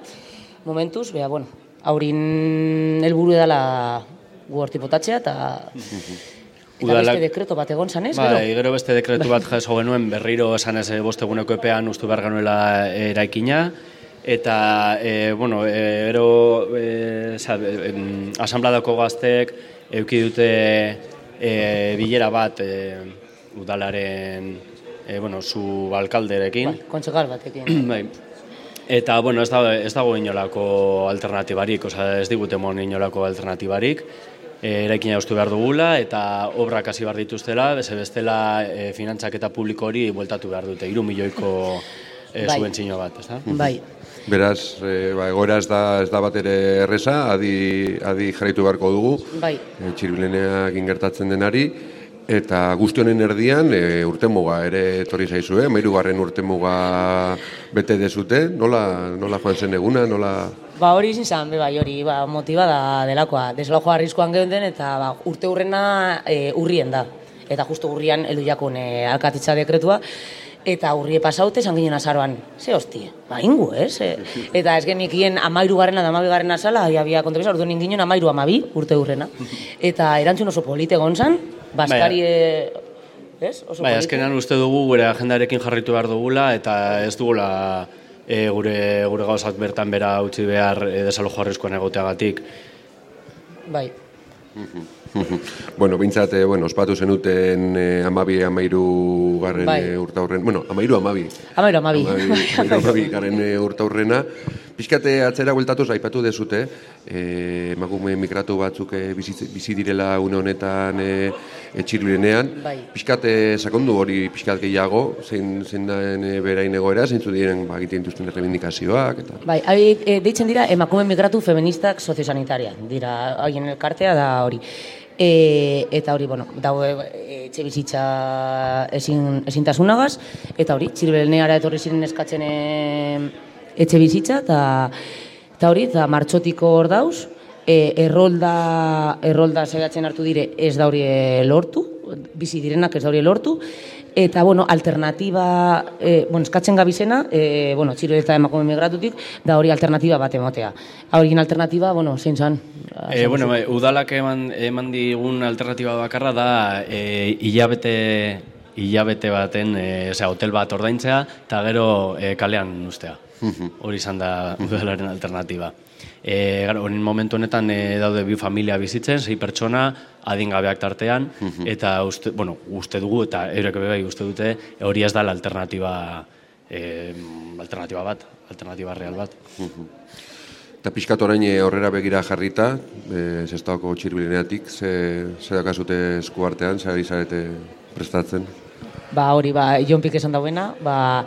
momentuz, bea, bueno, haurin helburu edala gu hortik botatzea, eta Eta Udalak- beste dekreto bat egon zan, ez? Bai, gero beste dekretu bat jaso genuen berriro esan ez eh, bost eguneko epean ustu behar genuela eraikina eta e, bueno, e, gero e, za, gaztek euki dute e, bilera bat e, udalaren e, bueno, zu alkalderekin. Bai, kontsejal batekin. bai. Eta, bueno, ez, da, ez dago inolako alternatibarik, osea, ez digute mon inolako alternatibarik. E, eraikina ustu behar dugula eta obrak hasi behar dituztela, beze bestela e, finantzak eta publiko hori bueltatu behar dute, iru milioiko e, Bai. subentzino bat, ez da? Bai. Beraz, e, ba, egoera ez da, ez da bat ere erresa, adi, adi jarraitu beharko dugu, Bai. e, txirbileneak ingertatzen denari, eta guzti honen erdian e, urtemuga ere etorri zaizue, mairugarren urtemuga bete dezute, nola, nola joan zen eguna, nola... Ba hori izin zan, be bai hori, ba, motiba da delakoa. Desalojo arriskoan geunden eta ba, urte hurrena e, urrien da. Eta justo urrian heldu jakun e, alkatetza dekretua. Eta urrie pasaute, esan ginen azaroan, ze hosti, ba ingu, ez? E, eta ez genikien amairu garrena da amabi garrena zala, ahi abia kontebeza, orduan inginen amairu amabi urte hurrena. Eta erantzun oso polite gontzan, baskari, e, ez? Oso Bai, azkenan uste dugu gure agendarekin jarritu behar dugula eta ez dugula e, gure, gure gauzak bertan bera utzi behar e, desalojo arriskoan egoteagatik. Bai. bueno, bintzat, eh, bueno, ospatu zenuten eh, amabi, amairu garren Bai. eh, urtaurren, bueno, amairu amabi. Amairu amabi. Amairu amabi garren eh, urtaurrena. Pixkate atzera bueltatuz aipatu dezute, eh, emakume migratu batzuk eh, bizi, direla une honetan eh, etxirbilenean. Bai. Pixkate sakondu hori pixkat gehiago, zein, zein daen berain egoera, zeintzu diren ba, egiten dituzten errebindikazioak, eta... Bai, hauek e, deitzen dira emakume migratu feministak soziosanitaria. Dira, haien elkartea da hori. E, eta hori, bueno, dago e, etxe bizitza ezin, ezintasunagaz, eta hori, txirbeneara etorri ziren eskatzen e, etxe bizitza, eta eta hori, eta martxotiko hor dauz, e, errolda, errolda saiatzen hartu dire ez da hori lortu, bizi direnak ez da hori lortu, eta, bueno, alternatiba, e, bueno, eskatzen gabizena, e, bueno, txiro eta emakume migratutik, da hori alternatiba bat emotea. Horien alternatiba, bueno, zein zan? E, bueno, bai, udalak eman, eman digun alternatiba bakarra da e, hilabete, hilabete baten, e, osea, hotel bat ordaintzea, eta gero e, kalean ustea. Hori izan da udalaren alternatiba. E, gara, honen momentu honetan e, daude bi familia bizitzen, sei pertsona, adingabeak tartean, eta uste, bueno, uste dugu, eta eurek bai uste dute, hori ez da la alternatiba, e, alternatiba bat, alternatiba real bat. Eta pixkat orain eh, aurrera begira jarrita, e, zestaoko txirbileneatik, ze, ze dakazute eskuartean, ze ari zarete prestatzen? Ba, hori, ba, Jon Pik esan dauena, ba,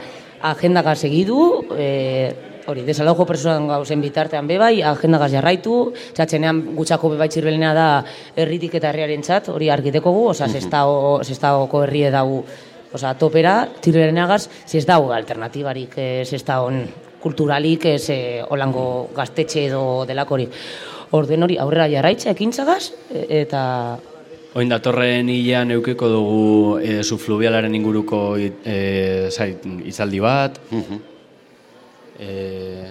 agendaka segidu, e, hori, desalojo presoan gauzen bitartean bebai, agendagaz jarraitu, txatzenean gutxako bebai txirbelenea da herritik eta herriaren txat, hori argiteko gu, oza, zestao, zestaoko herrie dago, oza, topera, txirbelenagaz, ez dago alternatibarik, ez ez dago kulturalik, ez eh, olango gaztetxe edo delakorik. Orden hori aurrera jarraitza ekintzagaz, e- eta Oin datorren hilean eukiko dugu e, subfluvialaren inguruko e, zait, itzaldi bat. E,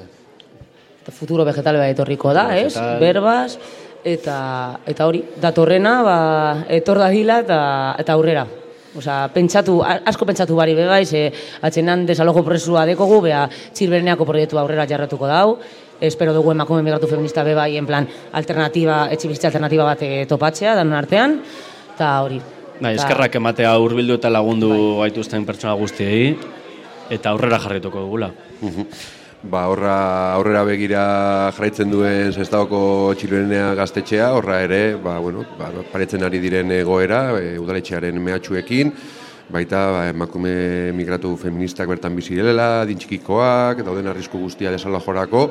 eta futuro vegetal bat etorriko da, ez? Berbaz, eta, eta hori, datorrena, ba, etor dadila eta, eta aurrera. Osa, pentsatu, asko pentsatu bari bebai, ze atzenan desalojo presua dekogu, bea txirberneako proiektu aurrera jarratuko dau, espero dugu emakume migratu feminista bebai, en plan, alternativa, etxe bizitza alternativa bat eh, topatzea, danon artean, eta hori. Bai, eskerrak ematea hurbildu eta lagundu gaituzten pertsona guztiei, eta aurrera jarrituko dugula. Ba, horra, aurrera begira jarraitzen duen zestaoko txilorenea gaztetxea, horra ere, ba, bueno, ba, paretzen ari diren egoera, e, udaletxearen mehatxuekin, baita ba, emakume migratu feministak bertan bizirela, dintxikikoak, dauden arrisku guztia desalojorako,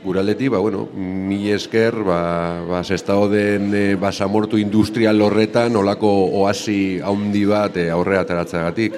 Guraldetik, ba, bueno, mil esker, ba, ba, zestao den e, basamortu industrial horretan, olako oasi haundi bat e, aurrera ateratzeagatik.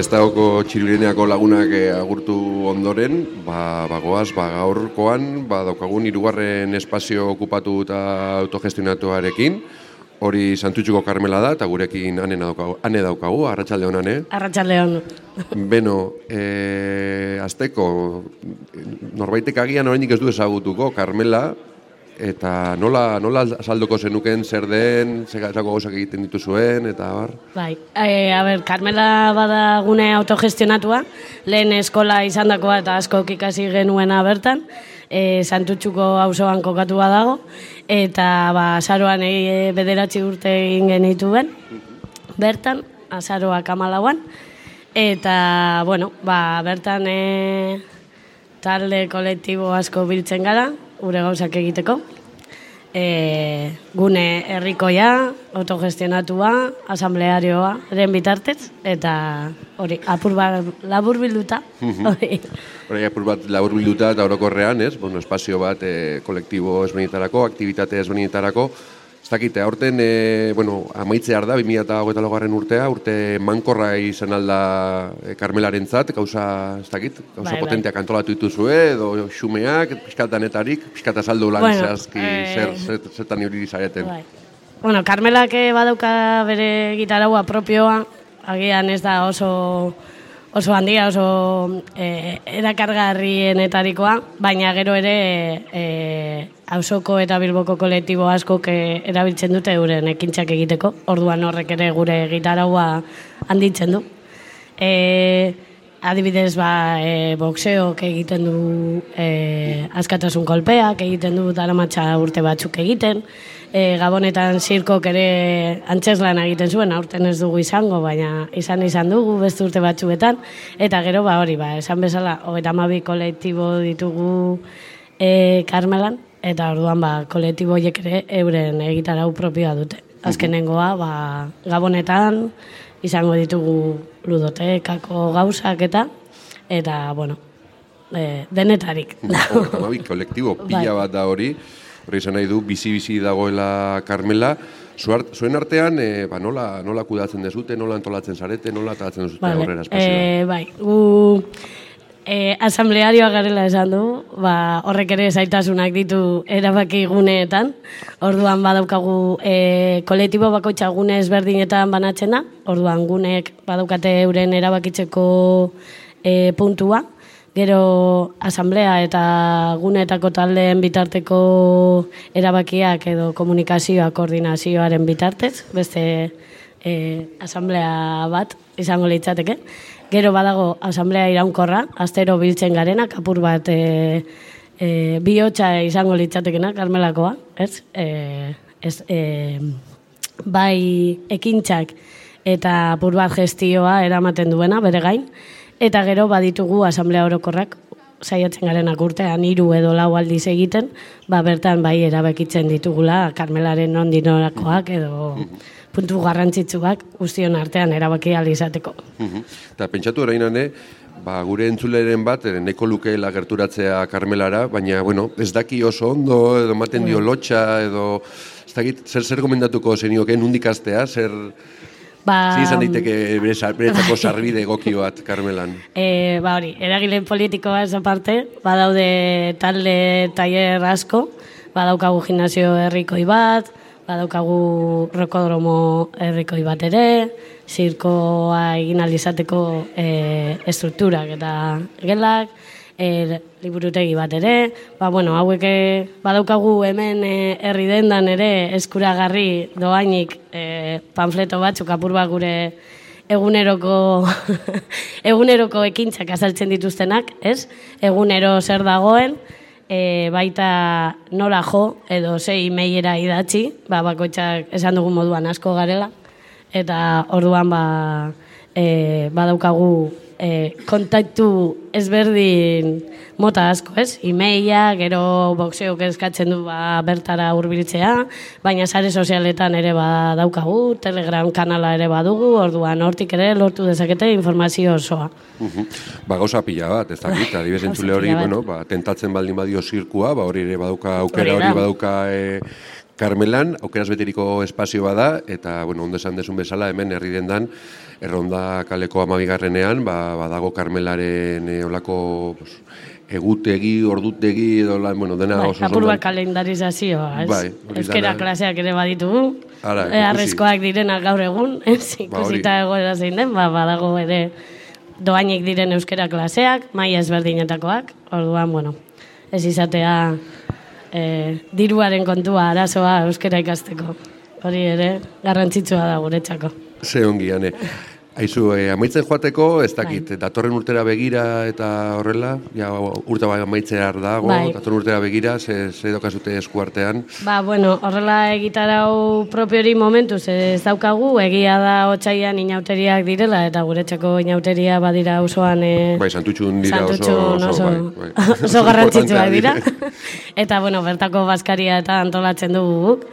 Zestaoko txilineako lagunak eh, agurtu ondoren, ba, bagoaz, ba, gaurkoan, ba, daukagun hirugarren espazio okupatu eta autogestionatuarekin, hori Santutxuko Karmela da, eta gurekin ane daukagu, ane daukagu arratsalde honan, eh? Arratxaldeon. Beno, e, azteko, norbaitek agian oraindik ez du ezagutuko, Carmela, eta nola, nola azalduko zenuken zer den, zegazako gauzak egiten dituzuen, eta bar. Bai, e, a ber, Carmela bada gune autogestionatua, lehen eskola izandakoa eta asko ikasi genuena bertan, e, Santutxuko auzoan kokatu dago, eta ba, azaroan e, bederatzi urte egin genituen, bertan, azaroak amalauan, eta, bueno, ba, bertan e, talde kolektibo asko biltzen gara, gure gauzak egiteko. E, gune herrikoia, autogestionatua, asamblearioa, eren bitartez, eta hori, apur bat labur bilduta. hori. Hori apur bat labur bilduta eta orokorrean, ez? Bueno, espazio bat e, kolektibo ezberdinetarako, aktivitate ezberdinetarako. Ez dakit, aurten, e, bueno, amaitzear da, 2008 garren urtea, urte mankorra izan alda e, karmelaren zat, gauza, ez dakit, gauza Bai, bai. potenteak antolatu dituzue, edo xumeak, piskaltanetarik, piskata saldu lan Bueno, zehazki, eh, zer, zer, zertan ibili zareten. Bai. Bueno, Carmelak eh, badauka bere gitaraua propioa, agian ez da oso oso handia, oso eh, erakargarrienetarikoa, baina gero ere eh, auzoko eta bilboko kolektibo asko erabiltzen dute euren ekintzak egiteko, orduan horrek ere gure gitaraua handitzen du. E, adibidez, ba, e, boxeok egiten du e, askatasun kolpeak, egiten du daramatxa urte batzuk egiten, e, gabonetan zirkok ere antzeslan egiten zuen, aurten ez dugu izango, baina izan izan dugu beste urte batzuetan, eta gero, ba, hori, ba, esan bezala, hogeita hamabi kolektibo ditugu e, Karmelan, eta orduan, ba, kolektibo ere euren egitarau propioa dute. Azkenengoa, ba, gabonetan, izango ditugu ludotekako gauzak eta, eta, bueno, e, denetarik. Hamabi kolektibo pila Bai. bat da hori, hori izan nahi du, bizi-bizi dagoela Carmela, Zuart, zuen artean, e, ba, nola, nola kudatzen dezute, nola antolatzen zarete, nola atalatzen dezute Vale. aurrera espazioa. Eh, bai, gu e, asamblearioa garela esan du, ba, horrek ere zaitasunak ditu erabaki guneetan, orduan badaukagu e, kolektibo bakoitza gune ezberdinetan banatzen da, orduan gunek badaukate euren erabakitzeko e, puntua, gero asamblea eta guneetako taldeen bitarteko erabakiak edo komunikazioa koordinazioaren bitartez, beste e, asamblea bat izango litzateke. Gero badago asamblea iraunkorra, astero biltzen garenak, apur bat e, e, bihotza izango litzatekena, karmelakoa, ez? E, ez e, bai ekintzak eta apur bat gestioa eramaten duena, bere gain, eta gero baditugu asamblea orokorrak saiatzen garenak urtean hiru edo lau aldiz egiten, ba bertan bai erabakitzen ditugula Karmelaren nondinorakoak edo puntu garrantzitsuak guztion artean erabaki izateko. Mhm. Eta pentsatu orain hane, ba, gure entzuleren bat, neko lukeela gerturatzea Karmelara, baina, bueno, ez daki oso ondo, edo ematen dio lotxa, edo, ez dakit, zer zer gomendatuko zenioke, nundik astea, zer, Ba, izan daiteke beretzako sarbide egoki bat, Karmelan. E, ba hori, eragile politikoa ez aparte, badaude talde tailer asko, badaukagu gimnasio herrikoi bat, badaukagu rokodromo herrikoi bat ere, zirkoa egin ahal izateko e, estrukturak eta gelak, e, liburutegi bat ere, ba, bueno, hauek eh, badaukagu hemen e, herri dendan ere eskuragarri doainik e, panfleto batzuk apur bat gure eguneroko eguneroko ekintzak azaltzen dituztenak, ez? Egunero zer dagoen, e, baita nola jo edo sei mailera idatzi, ba, bakoitzak esan dugun moduan asko garela, eta orduan ba, e, badaukagu e, kontaktu ezberdin mota asko, ez? Emaila, gero boxeok eskatzen du ba, bertara hurbiltzea, baina sare sozialetan ere badaukagu, Telegram kanala ere badugu, orduan hortik ere lortu dezakete informazio osoa. Ba, gauza pila bat, ez dakit, adibes entzule hori, bueno, ba, tentatzen baldin badio zirkua, ba, hori ere badauka aukera Hori da. hori badauka e, Karmelan, aukeraz beteriko espazio bada, eta, bueno, ondo esan desun bezala, hemen herri dendan, erronda kaleko amabigarrenean, ba, badago Karmelaren e, olako, pues, egutegi, ordutegi, edo, la- bueno, dena Bai, oso apur bat kalendarizazioa, ez? Bai, Euskera klaseak ere baditugu, Ara, e, ikusi. arrezkoak direnak gaur egun, ez? Ba. Ikusita egoera zein den, ba, badago ere doainik diren euskera klaseak, maila ezberdinetakoak, orduan, bueno, ez izatea e, diruaren kontua arazoa euskera ikasteko. Hori ere, garrantzitsua da guretzako. Ze ongi, ane. Aizu, eh, amaitzen joateko, ez dakit, Bai. datorren urtera begira eta horrela, ja, urte bai amaitzea dago, Bai. datorren urtera begira, ze, ze dokazute eskuartean. Ba, bueno, horrela egitarau propiori momentuz ez daukagu, egia da otxaian inauteriak direla, eta guretzako inauteria badira osoan e, Bai, santutxun dira oso, Santutxun oso, oso, bai, bai. oso garrantzitsuak dira. Eta, bueno, bertako baskaria eta antolatzen dugu guk.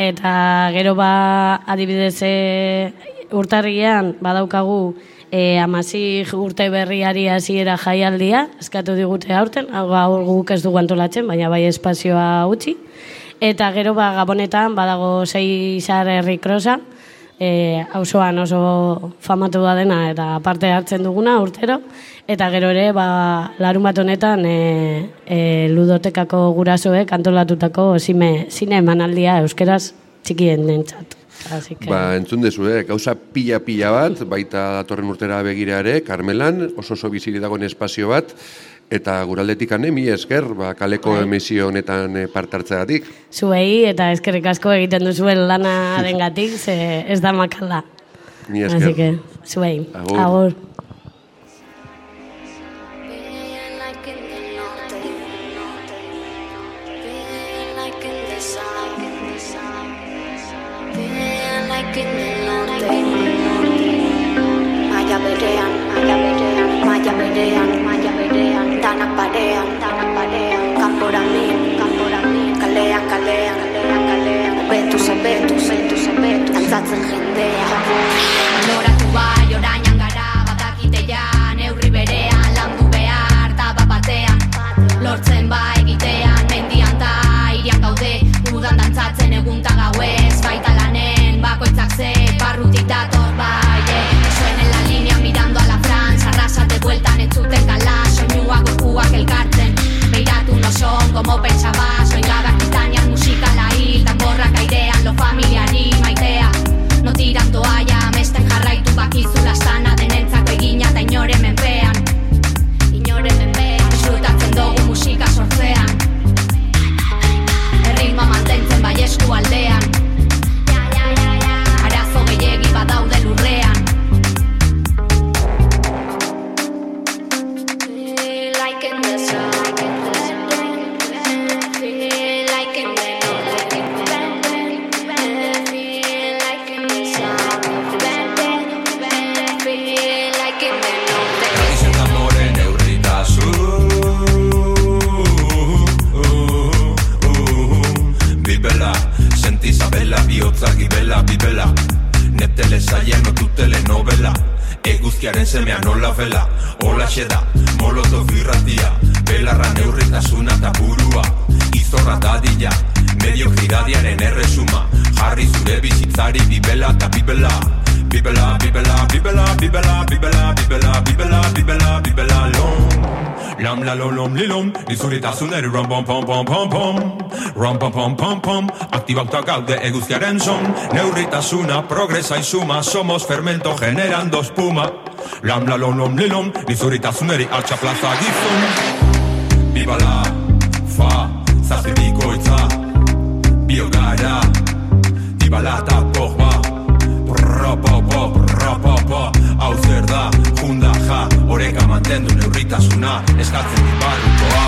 Eta gero ba, adibidez, e, urtarrian badaukagu e, amasi urte berriari hasiera jaialdia, eskatu digute aurten, hau guk ez dugu antolatzen, baina bai espazioa utzi. Eta gero ba, gabonetan badago sei sar herri krosa, e, auzoan oso famatu da dena eta parte hartzen duguna urtero. Eta gero ere, ba, larun bat honetan, e, e, ludotekako gurasoek antolatutako zine, zine emanaldia euskeraz txikien que, Ba, entzun dezu, eh? gauza pila-pila bat, baita datorren urtera begira ere, Karmelan, oso oso biziri dagoen espazio bat, eta guraldetik ane, mi esker, ba, kaleko Bai. emisio honetan eh, parte hartzeagatik. zuei eta eskerrik asko egiten duzuen lana dengatik, ze ez da makala. Mi esker. Así que, zuei. Agur. Agur. Obetu, zebetu, zebetu, zebetu, dantzatzen jendea. Loratu bai, orainan gara, batakite ja, neurri berean, landu behar, taba batean, lortzen bai egitean, mendian ta irian gaude, udan dantzatzen egun ta gauez, baita lanen, bakoitzak ze, barrutik dator bai, eh. Suen en la línea mirando a la Franz, arrasate bueltan entzuten gala, soinuak gorpuak elkartzen, beiratu no son, como pensabas, familiari maitea, no tiran toalla, amesten jarraitu bakizula sana denentzako egina eta inore menpean, inore menpean, disfrutatzen dugu musika sortzean, erritmoa mantentzen bai esku aldean, Neptele zaien otutele novela Eguzkiaren semea nola vela Ola da, moloto irratia. Belarra neurritasuna eta burua. Izorra dadila, medio giradiaren erresuma. Jarri zure bizitzari bibela eta bibela Bibela, bibela, bibela, bibela, bibela, bibela, bibela, bibela, bibela, lom. Lam la lom lom. Li lom, rom pom pom pom pom pom. Rom pom pom pom pom, aktibauta gaude eguzkiaren son. Neurritasuna, progresa y suma, somos fermento generando espuma Lam la lom lom. Li lom, izuritasuneri altxa plaza gizon. Bibala, fa, zazpibiko itza Biogara, dibala eta hau zer da, junda ja Oreka mantendu neurritasuna, eskatzen dibarrukoa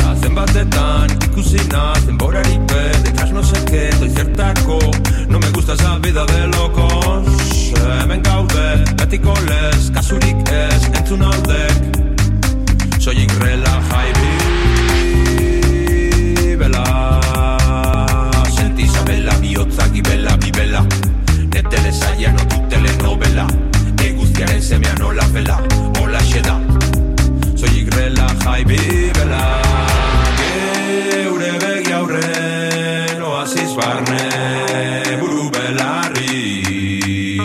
Ta zenbatetan ikusi na, zenborarik be, detrás no qué, doy zertako No me gusta esa vida de locos Hemen gaude, betiko lez, kasurik ez, entzun aldek Soilik relaja bibela Senti Isabela, bihotza gibela, bibela. Netele zaila, no tu telenovela Eguzkiaren semea nola vela, hola da Soilik relaja bibela Geure begi aurren, oasis barne Buru belarri.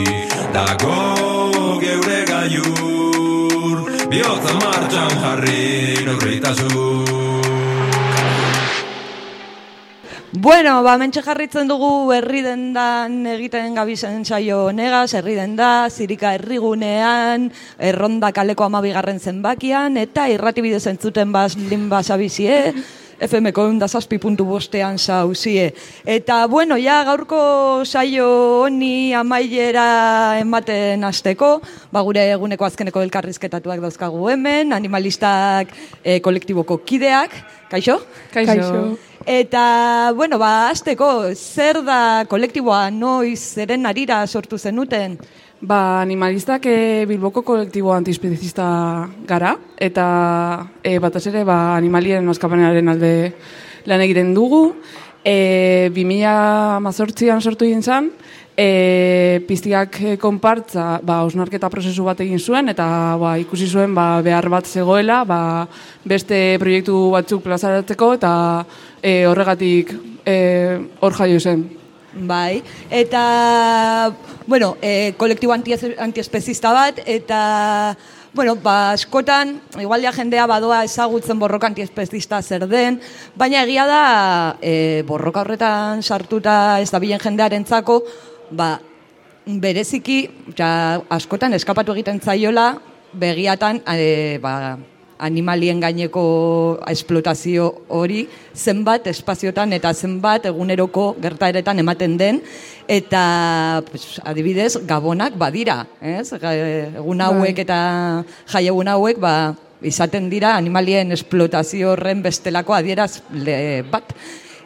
Dago geure gaiur Bihotza martxan jarri, neurrita Bueno, ba, mentxe jarritzen dugu herri dendan egiten gabizen saio negaz, herri denda, zirika herrigunean, erronda kaleko amabigarren zenbakian, eta irrati bidez entzuten baz lin basabizie, FM-ko eundazazpi puntu bostean zauzie. Eta, bueno, ja, gaurko saio honi amaiera ematen hasteko, ba, gure eguneko azkeneko elkarrizketatuak dauzkagu hemen, animalistak e, kolektiboko kideak, kaixo? Kaixo. Eta, bueno, ba, azteko, zer da kolektiboa noiz zeren arira sortu zenuten? Ba, animalistak e, Bilboko kolektibo antispezista gara, eta e, batez ere ba, animalien oskapanaren alde lan egiten dugu. E, 2000 mazortzian sortu egin zen, e, piztiak konpartza ba, osnarketa prozesu bat egin zuen, eta ba, ikusi zuen ba, behar bat zegoela, ba, beste proiektu batzuk plazaratzeko, eta e, horregatik e, hor jaio zen. Bai, eta, bueno, e, kolektibo antiespezista bat, eta, bueno, ba, askotan, igual ja jendea badoa ezagutzen borroka antiespezista zer den, baina egia da, e, borroka horretan sartuta ez da bilen jendearentzako, ba, bereziki, ja, askotan eskapatu egiten zaiola, begiatan, e, ba, animalien gaineko esplotazio hori zenbat espaziotan eta zenbat eguneroko gertaeretan ematen den eta pues, adibidez gabonak badira, ez? Egun hauek eta jai egun hauek ba, izaten dira animalien esplotazio horren bestelako adieraz le, bat.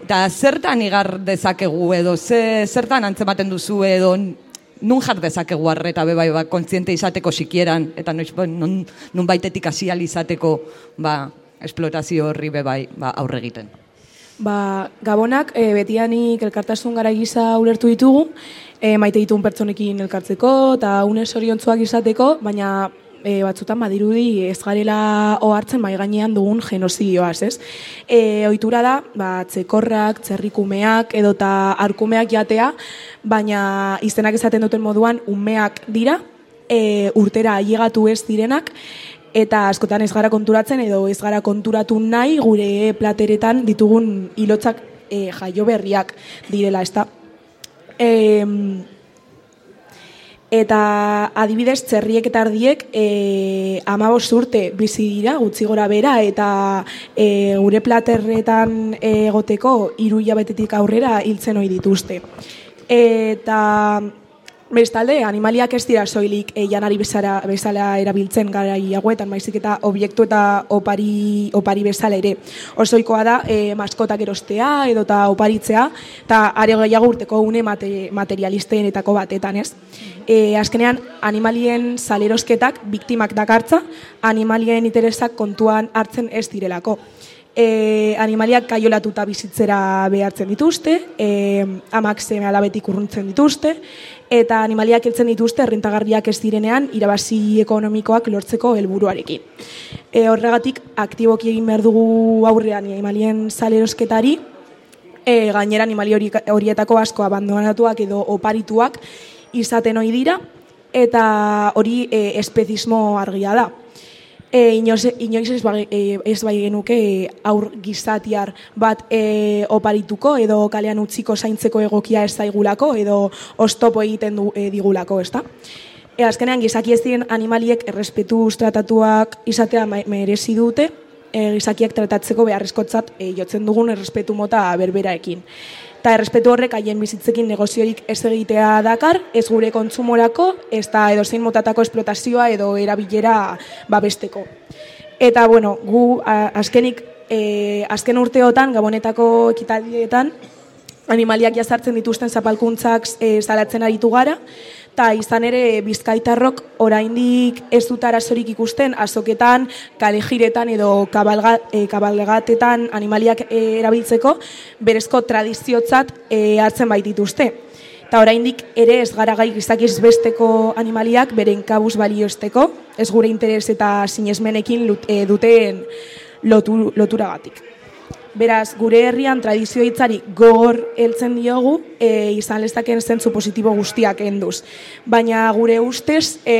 Eta zertan igar dezakegu edo ze, zertan antzematen duzu edo nun jar dezakegu arreta be bai ba, kontziente izateko sikieran eta noiz ba, nun, nun baitetik hasi ahal izateko ba, esplotazio horri be bai ba, aurre egiten. Ba, gabonak e, betianik elkartasun gara gisa ulertu ditugu, e, maite ditun pertsonekin elkartzeko eta une soriontzuak izateko, baina e, batzutan badirudi ez garela ohartzen mai gainean dugun genozidioaz, ez? E, ohitura da, ba, txekorrak, txerrikumeak edota arkumeak jatea, baina izenak esaten duten moduan umeak dira, e, urtera ailegatu ez direnak, eta askotan ez gara konturatzen edo ez gara konturatu nahi gure plateretan ditugun ilotzak e, jaio berriak direla, ezta. E, eta adibidez txerriek eta ardiek e, amabos urte bizi dira gutxi gora bera eta e, gure platerretan egoteko hiru hilabetetik aurrera hiltzen ohi dituzte. Eta Bestalde, animaliak ez dira soilik e, janari bezala, bezala erabiltzen garai hauetan, maizik eta obiektu eta opari, opari bezala ere. Osoikoa da, e, maskotak erostea edota oparitzea, eta are gehiago urteko une mate, materialistenetako batetan, ez? E, azkenean, animalien salerosketak biktimak dakartza, animalien interesak kontuan hartzen ez direlako. E, animaliak kaiolatuta bizitzera behartzen dituzte, e, amak seme alabetik urruntzen dituzte, eta animaliak heltzen dituzte errentagarriak ez direnean irabazi ekonomikoak lortzeko helburuarekin. E, horregatik, aktiboki egin behar dugu aurrean animalien salerosketari, e, gainera animali hori, horietako asko abandonatuak edo oparituak izaten ohi dira, eta hori e, espezismo argia da. E, inoiz, inoiz ez, bai, e, ez bai genuke e, aur gizatiar bat e, oparituko edo kalean utziko zaintzeko egokia ez zaigulako edo ostopo egiten du, e, digulako, ezta? E, azkenean gizaki ez diren animaliek errespetu tratatuak izatea merezi dute, e, gizakiak tratatzeko beharrezkotzat e, jotzen dugun errespetu mota berberaekin. Eta errespetu horrek haien bizitzekin negoziorik ez egitea dakar, ez gure kontsumorako, ez da edozein motatako esplotazioa edo erabilera babesteko. Eta, bueno, gu azkenik, e, azken urteotan, gabonetako ekitaldietan, animaliak jazartzen dituzten zapalkuntzak e, salatzen aritu gara, eta izan ere bizkaitarrok oraindik ez dut arazorik ikusten azoketan, kalejiretan edo kabalga, e, kabalgatetan animaliak e, erabiltzeko berezko tradiziotzat e, hartzen baitituzte. Eta oraindik ere ez gara gai gizakiz besteko animaliak beren kabuz baliozteko, ez gure interes eta sinesmenekin lut, e, duten lotu, loturagatik. Beraz, gure herrian tradizio hitzari gogor heltzen diogu, e, izan lezaken zentzu positibo guztiak enduz. Baina gure ustez, e,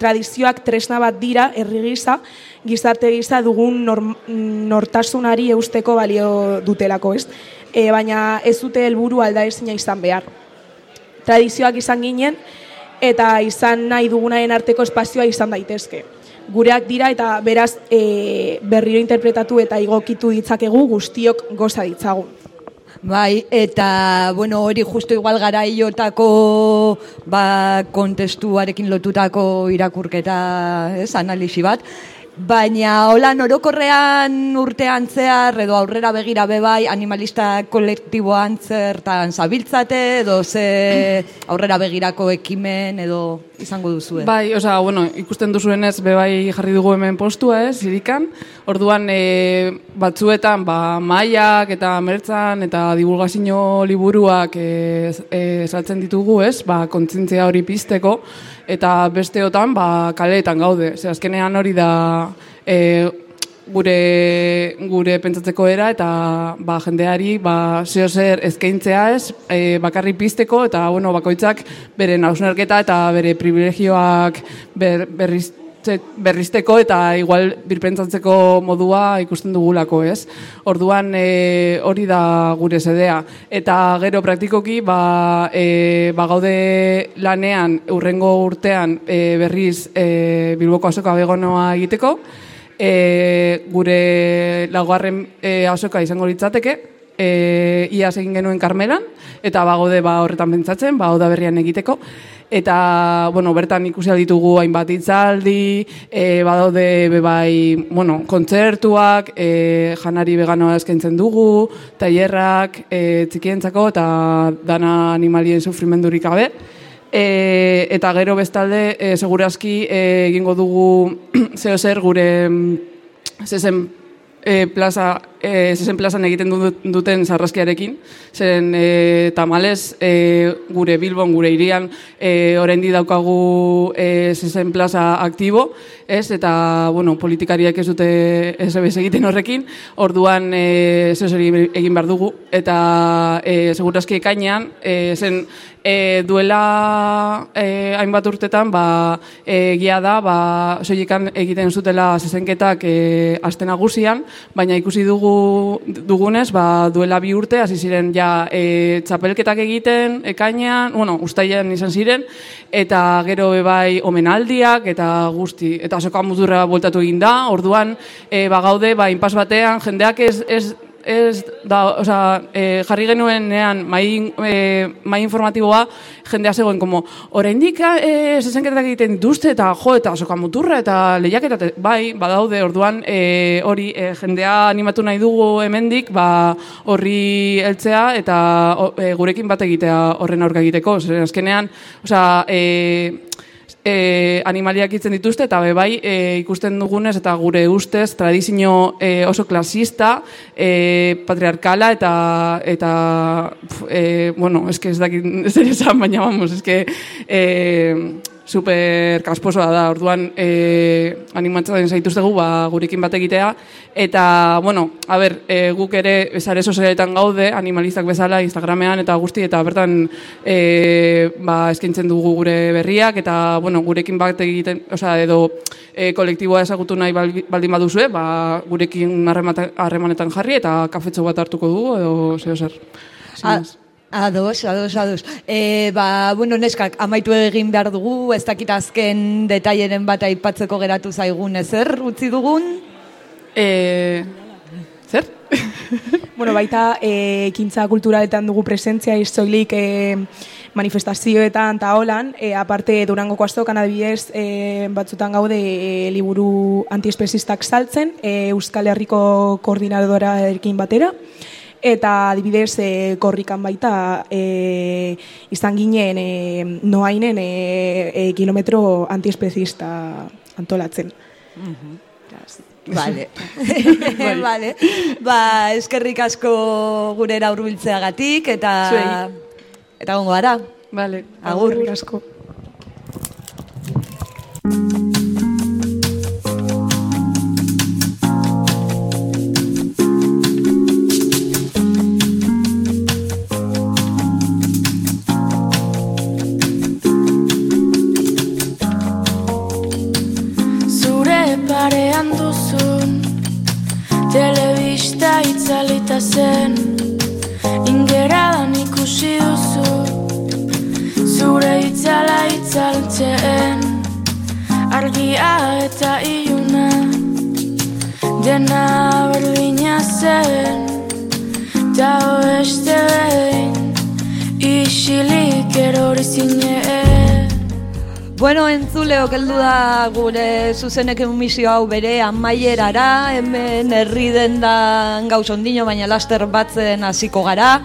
tradizioak tresna bat dira, herri gisa, gizarte gisa dugun norm, nortasunari eusteko balio dutelako, ez? E, baina ez dute helburu alda ezina izan behar. Tradizioak izan ginen, eta izan nahi dugunaren arteko espazioa izan daitezke gureak dira eta beraz e, berriro interpretatu eta igokitu ditzakegu guztiok goza ditzagun. Bai, eta, bueno, hori justo igual gara iotako ba, kontestuarekin lotutako irakurketa, ez, analisi bat. Baina, hola, norokorrean urtean zehar, edo aurrera begira bebai, animalista kolektiboan zertan zabiltzate, edo ze aurrera begirako ekimen, edo izango duzue. Bai, osea, bueno, ikusten duzuenez bebai jarri dugu hemen postua, ez, irikan. Orduan, e, batzuetan, ba, maiak eta mertzan eta divulgazio liburuak e, e, saltzen ditugu, ez, ba, kontzintzia hori pizteko, eta besteotan, ba, kaleetan gaude. Ze, azkenean hori da e, gure gure pentsatzeko era eta ba, jendeari ba zeo zer ezkeintzea ez e, bakarri pizteko eta bueno bakoitzak bere nausnerketa eta bere privilegioak ber, berriz, berrizteko eta igual birpentsatzeko modua ikusten dugulako, ez? Orduan e, hori da gure sedea. Eta gero praktikoki, ba, e, ba gaude lanean, urrengo urtean e, berriz e, Bilboko azoka begonoa egiteko, e, gure laguarren e, azoka izango litzateke, e, iaz egin genuen karmelan, eta bagode ba horretan pentsatzen, ba oda berrian egiteko, eta bueno, bertan ikusi ditugu hainbat hitzaldi, e, badaude bebai, bueno, kontzertuak, e, janari veganoa eskaintzen dugu, tailerrak, e, txikientzako eta dana animalien sufrimendurik gabe. E, eta gero bestalde, e, segurazki e, egingo dugu zeo zer gure zezen e, plaza, e, zezen plazan egiten duten zarraskiarekin, zen e, tamales e, gure Bilbon, gure irian, e, orendi daukagu e, zezen plaza aktibo, ez, eta, bueno, politikariak ez dute ez egiten horrekin, orduan e, egin behar dugu, eta e, segurazki ekainean, e, zen e, duela e, hainbat urtetan ba egia da ba soilekan egiten zutela zezenketak e, aste nagusian. Baina ikusi dugu dugunez ba duela bi urte hasi ziren ja e, txapelketak egiten ekainean bueno ustailean izan ziren eta gero bai omenaldiak eta guzti eta soka muturra bueltatu egin da. Orduan e, ba gaude ba inpas batean jendeak ez, ez ez da, o sea, e, jarri genuenean mai, e, mai informatiboa jendea zegoen como oraindik eh sesenketak egiten dituzte eta jo eta soka muturra eta lehiaketa bai badaude orduan e, hori e, jendea animatu nahi dugu hemendik ba horri heltzea eta e, gurekin bat egitea horren aurka egiteko. Azkenean o sea, e, e, animaliak itzen dituzte eta bai e, ikusten dugunez eta gure ustez tradizio e, oso klasista, e, patriarkala eta eta e, bueno, eske ez dakit zer esan, baina vamos, eske e, super kasposoa da. Orduan, eh animatzen zaituztegu ba gurekin bat egitea eta bueno, a ber, e, guk ere sare sozialetan gaude animalistak bezala Instagramean eta guzti eta bertan e, ba eskaintzen dugu gure berriak eta bueno, gurekin bat egiten, osea edo e, kolektiboa ezagutu nahi baldin baduzue, ba gurekin harremanetan jarri eta kafetxo bat hartuko dugu edo zeo zer. Ados, ados, ados. E, ba, bueno, neskak, amaitu egin behar dugu, ez dakit azken detaileren bat aipatzeko geratu zaigun ezer, utzi dugun? E, zer? bueno, baita, e, ekintza kulturaletan dugu presentzia, izzoilik e, manifestazioetan eta holan, e, aparte Durango koaztokan adibidez e, batzutan gaude e, liburu antiespezistak saltzen, e, Euskal Herriko koordinadora erkin batera, eta adibidez e, korrikan baita e, izan ginen e, noainen e, e, kilometro antiespezista antolatzen. Mm Vale. vale. Ba, eskerrik asko gurera hurbiltzeagatik eta eta gongo gara. Vale. Agur. Eskerrik entzuleo keldu da gure zuzenek misio hau bere amaierara, hemen herri den da gauz ondino, baina laster batzen hasiko gara.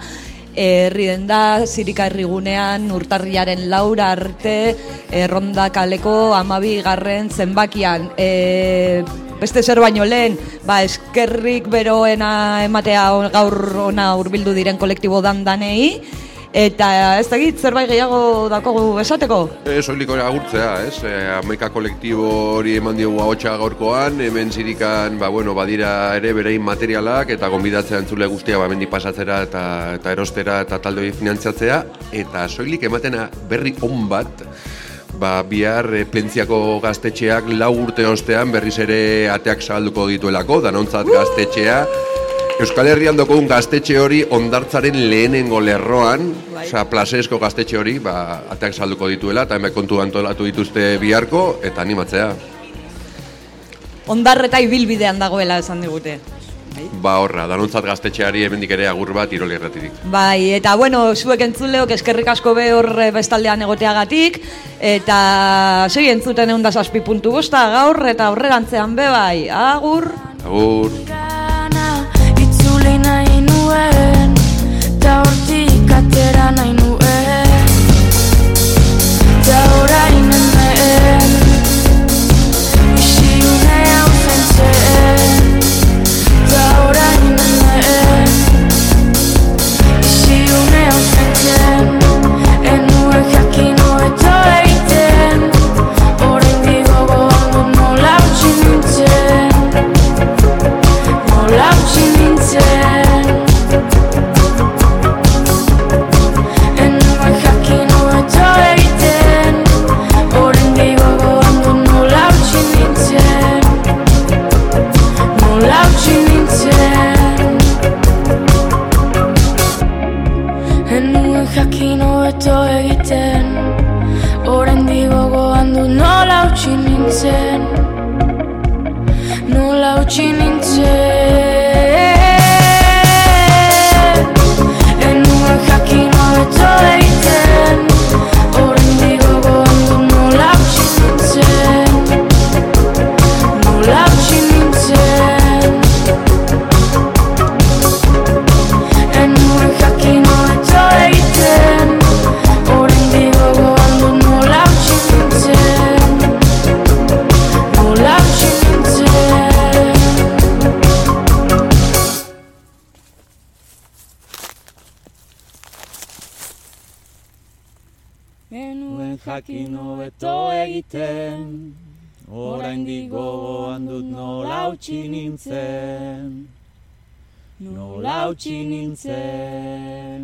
Herri den da, zirika herrigunean, urtarriaren laura arte, erronda kaleko amabi garren zenbakian. E, beste zer baino lehen, ba, eskerrik beroena ematea gaur ona hurbildu diren kolektibo dandanei, Eta ez dakit zerbait gehiago dakogu esateko? Ez, oiliko agurtzea, ez? E, Amaika kolektibo hori eman diogu ahotsa gaurkoan, hemen zirikan, ba, bueno, badira ere berein materialak, eta gonbidatzea entzule guztia ba, mendi pasatzera eta, eta erostera eta talde finantzatzea, eta soilik ematen berri on bat, ba, bihar e, pentziako gaztetxeak lau urte ostean berriz ere ateak zabalduko dituelako, danontzat gaztetxea, Euskal Herrian un gaztetxe hori ondartzaren lehenengo lerroan, bai. osea, plasesko gaztetxe hori, ba, ateak salduko dituela, eta hemen kontu antolatu dituzte biharko, eta animatzea. Ondarreta ibilbidean dagoela esan digute. Bai. Ba horra, danontzat gaztetxeari hemendik ere agur bat iroli erratirik. Bai, eta bueno, zuek entzuleok eskerrik asko be hor eh, bestaldean egoteagatik, eta segi entzuten egun da puntu gaur, eta horrerantzean be bai, agur. Agur. Jakin hobeto egiten, oraindik gogoan dut nola utzi nintzen, nola utzi nintzen.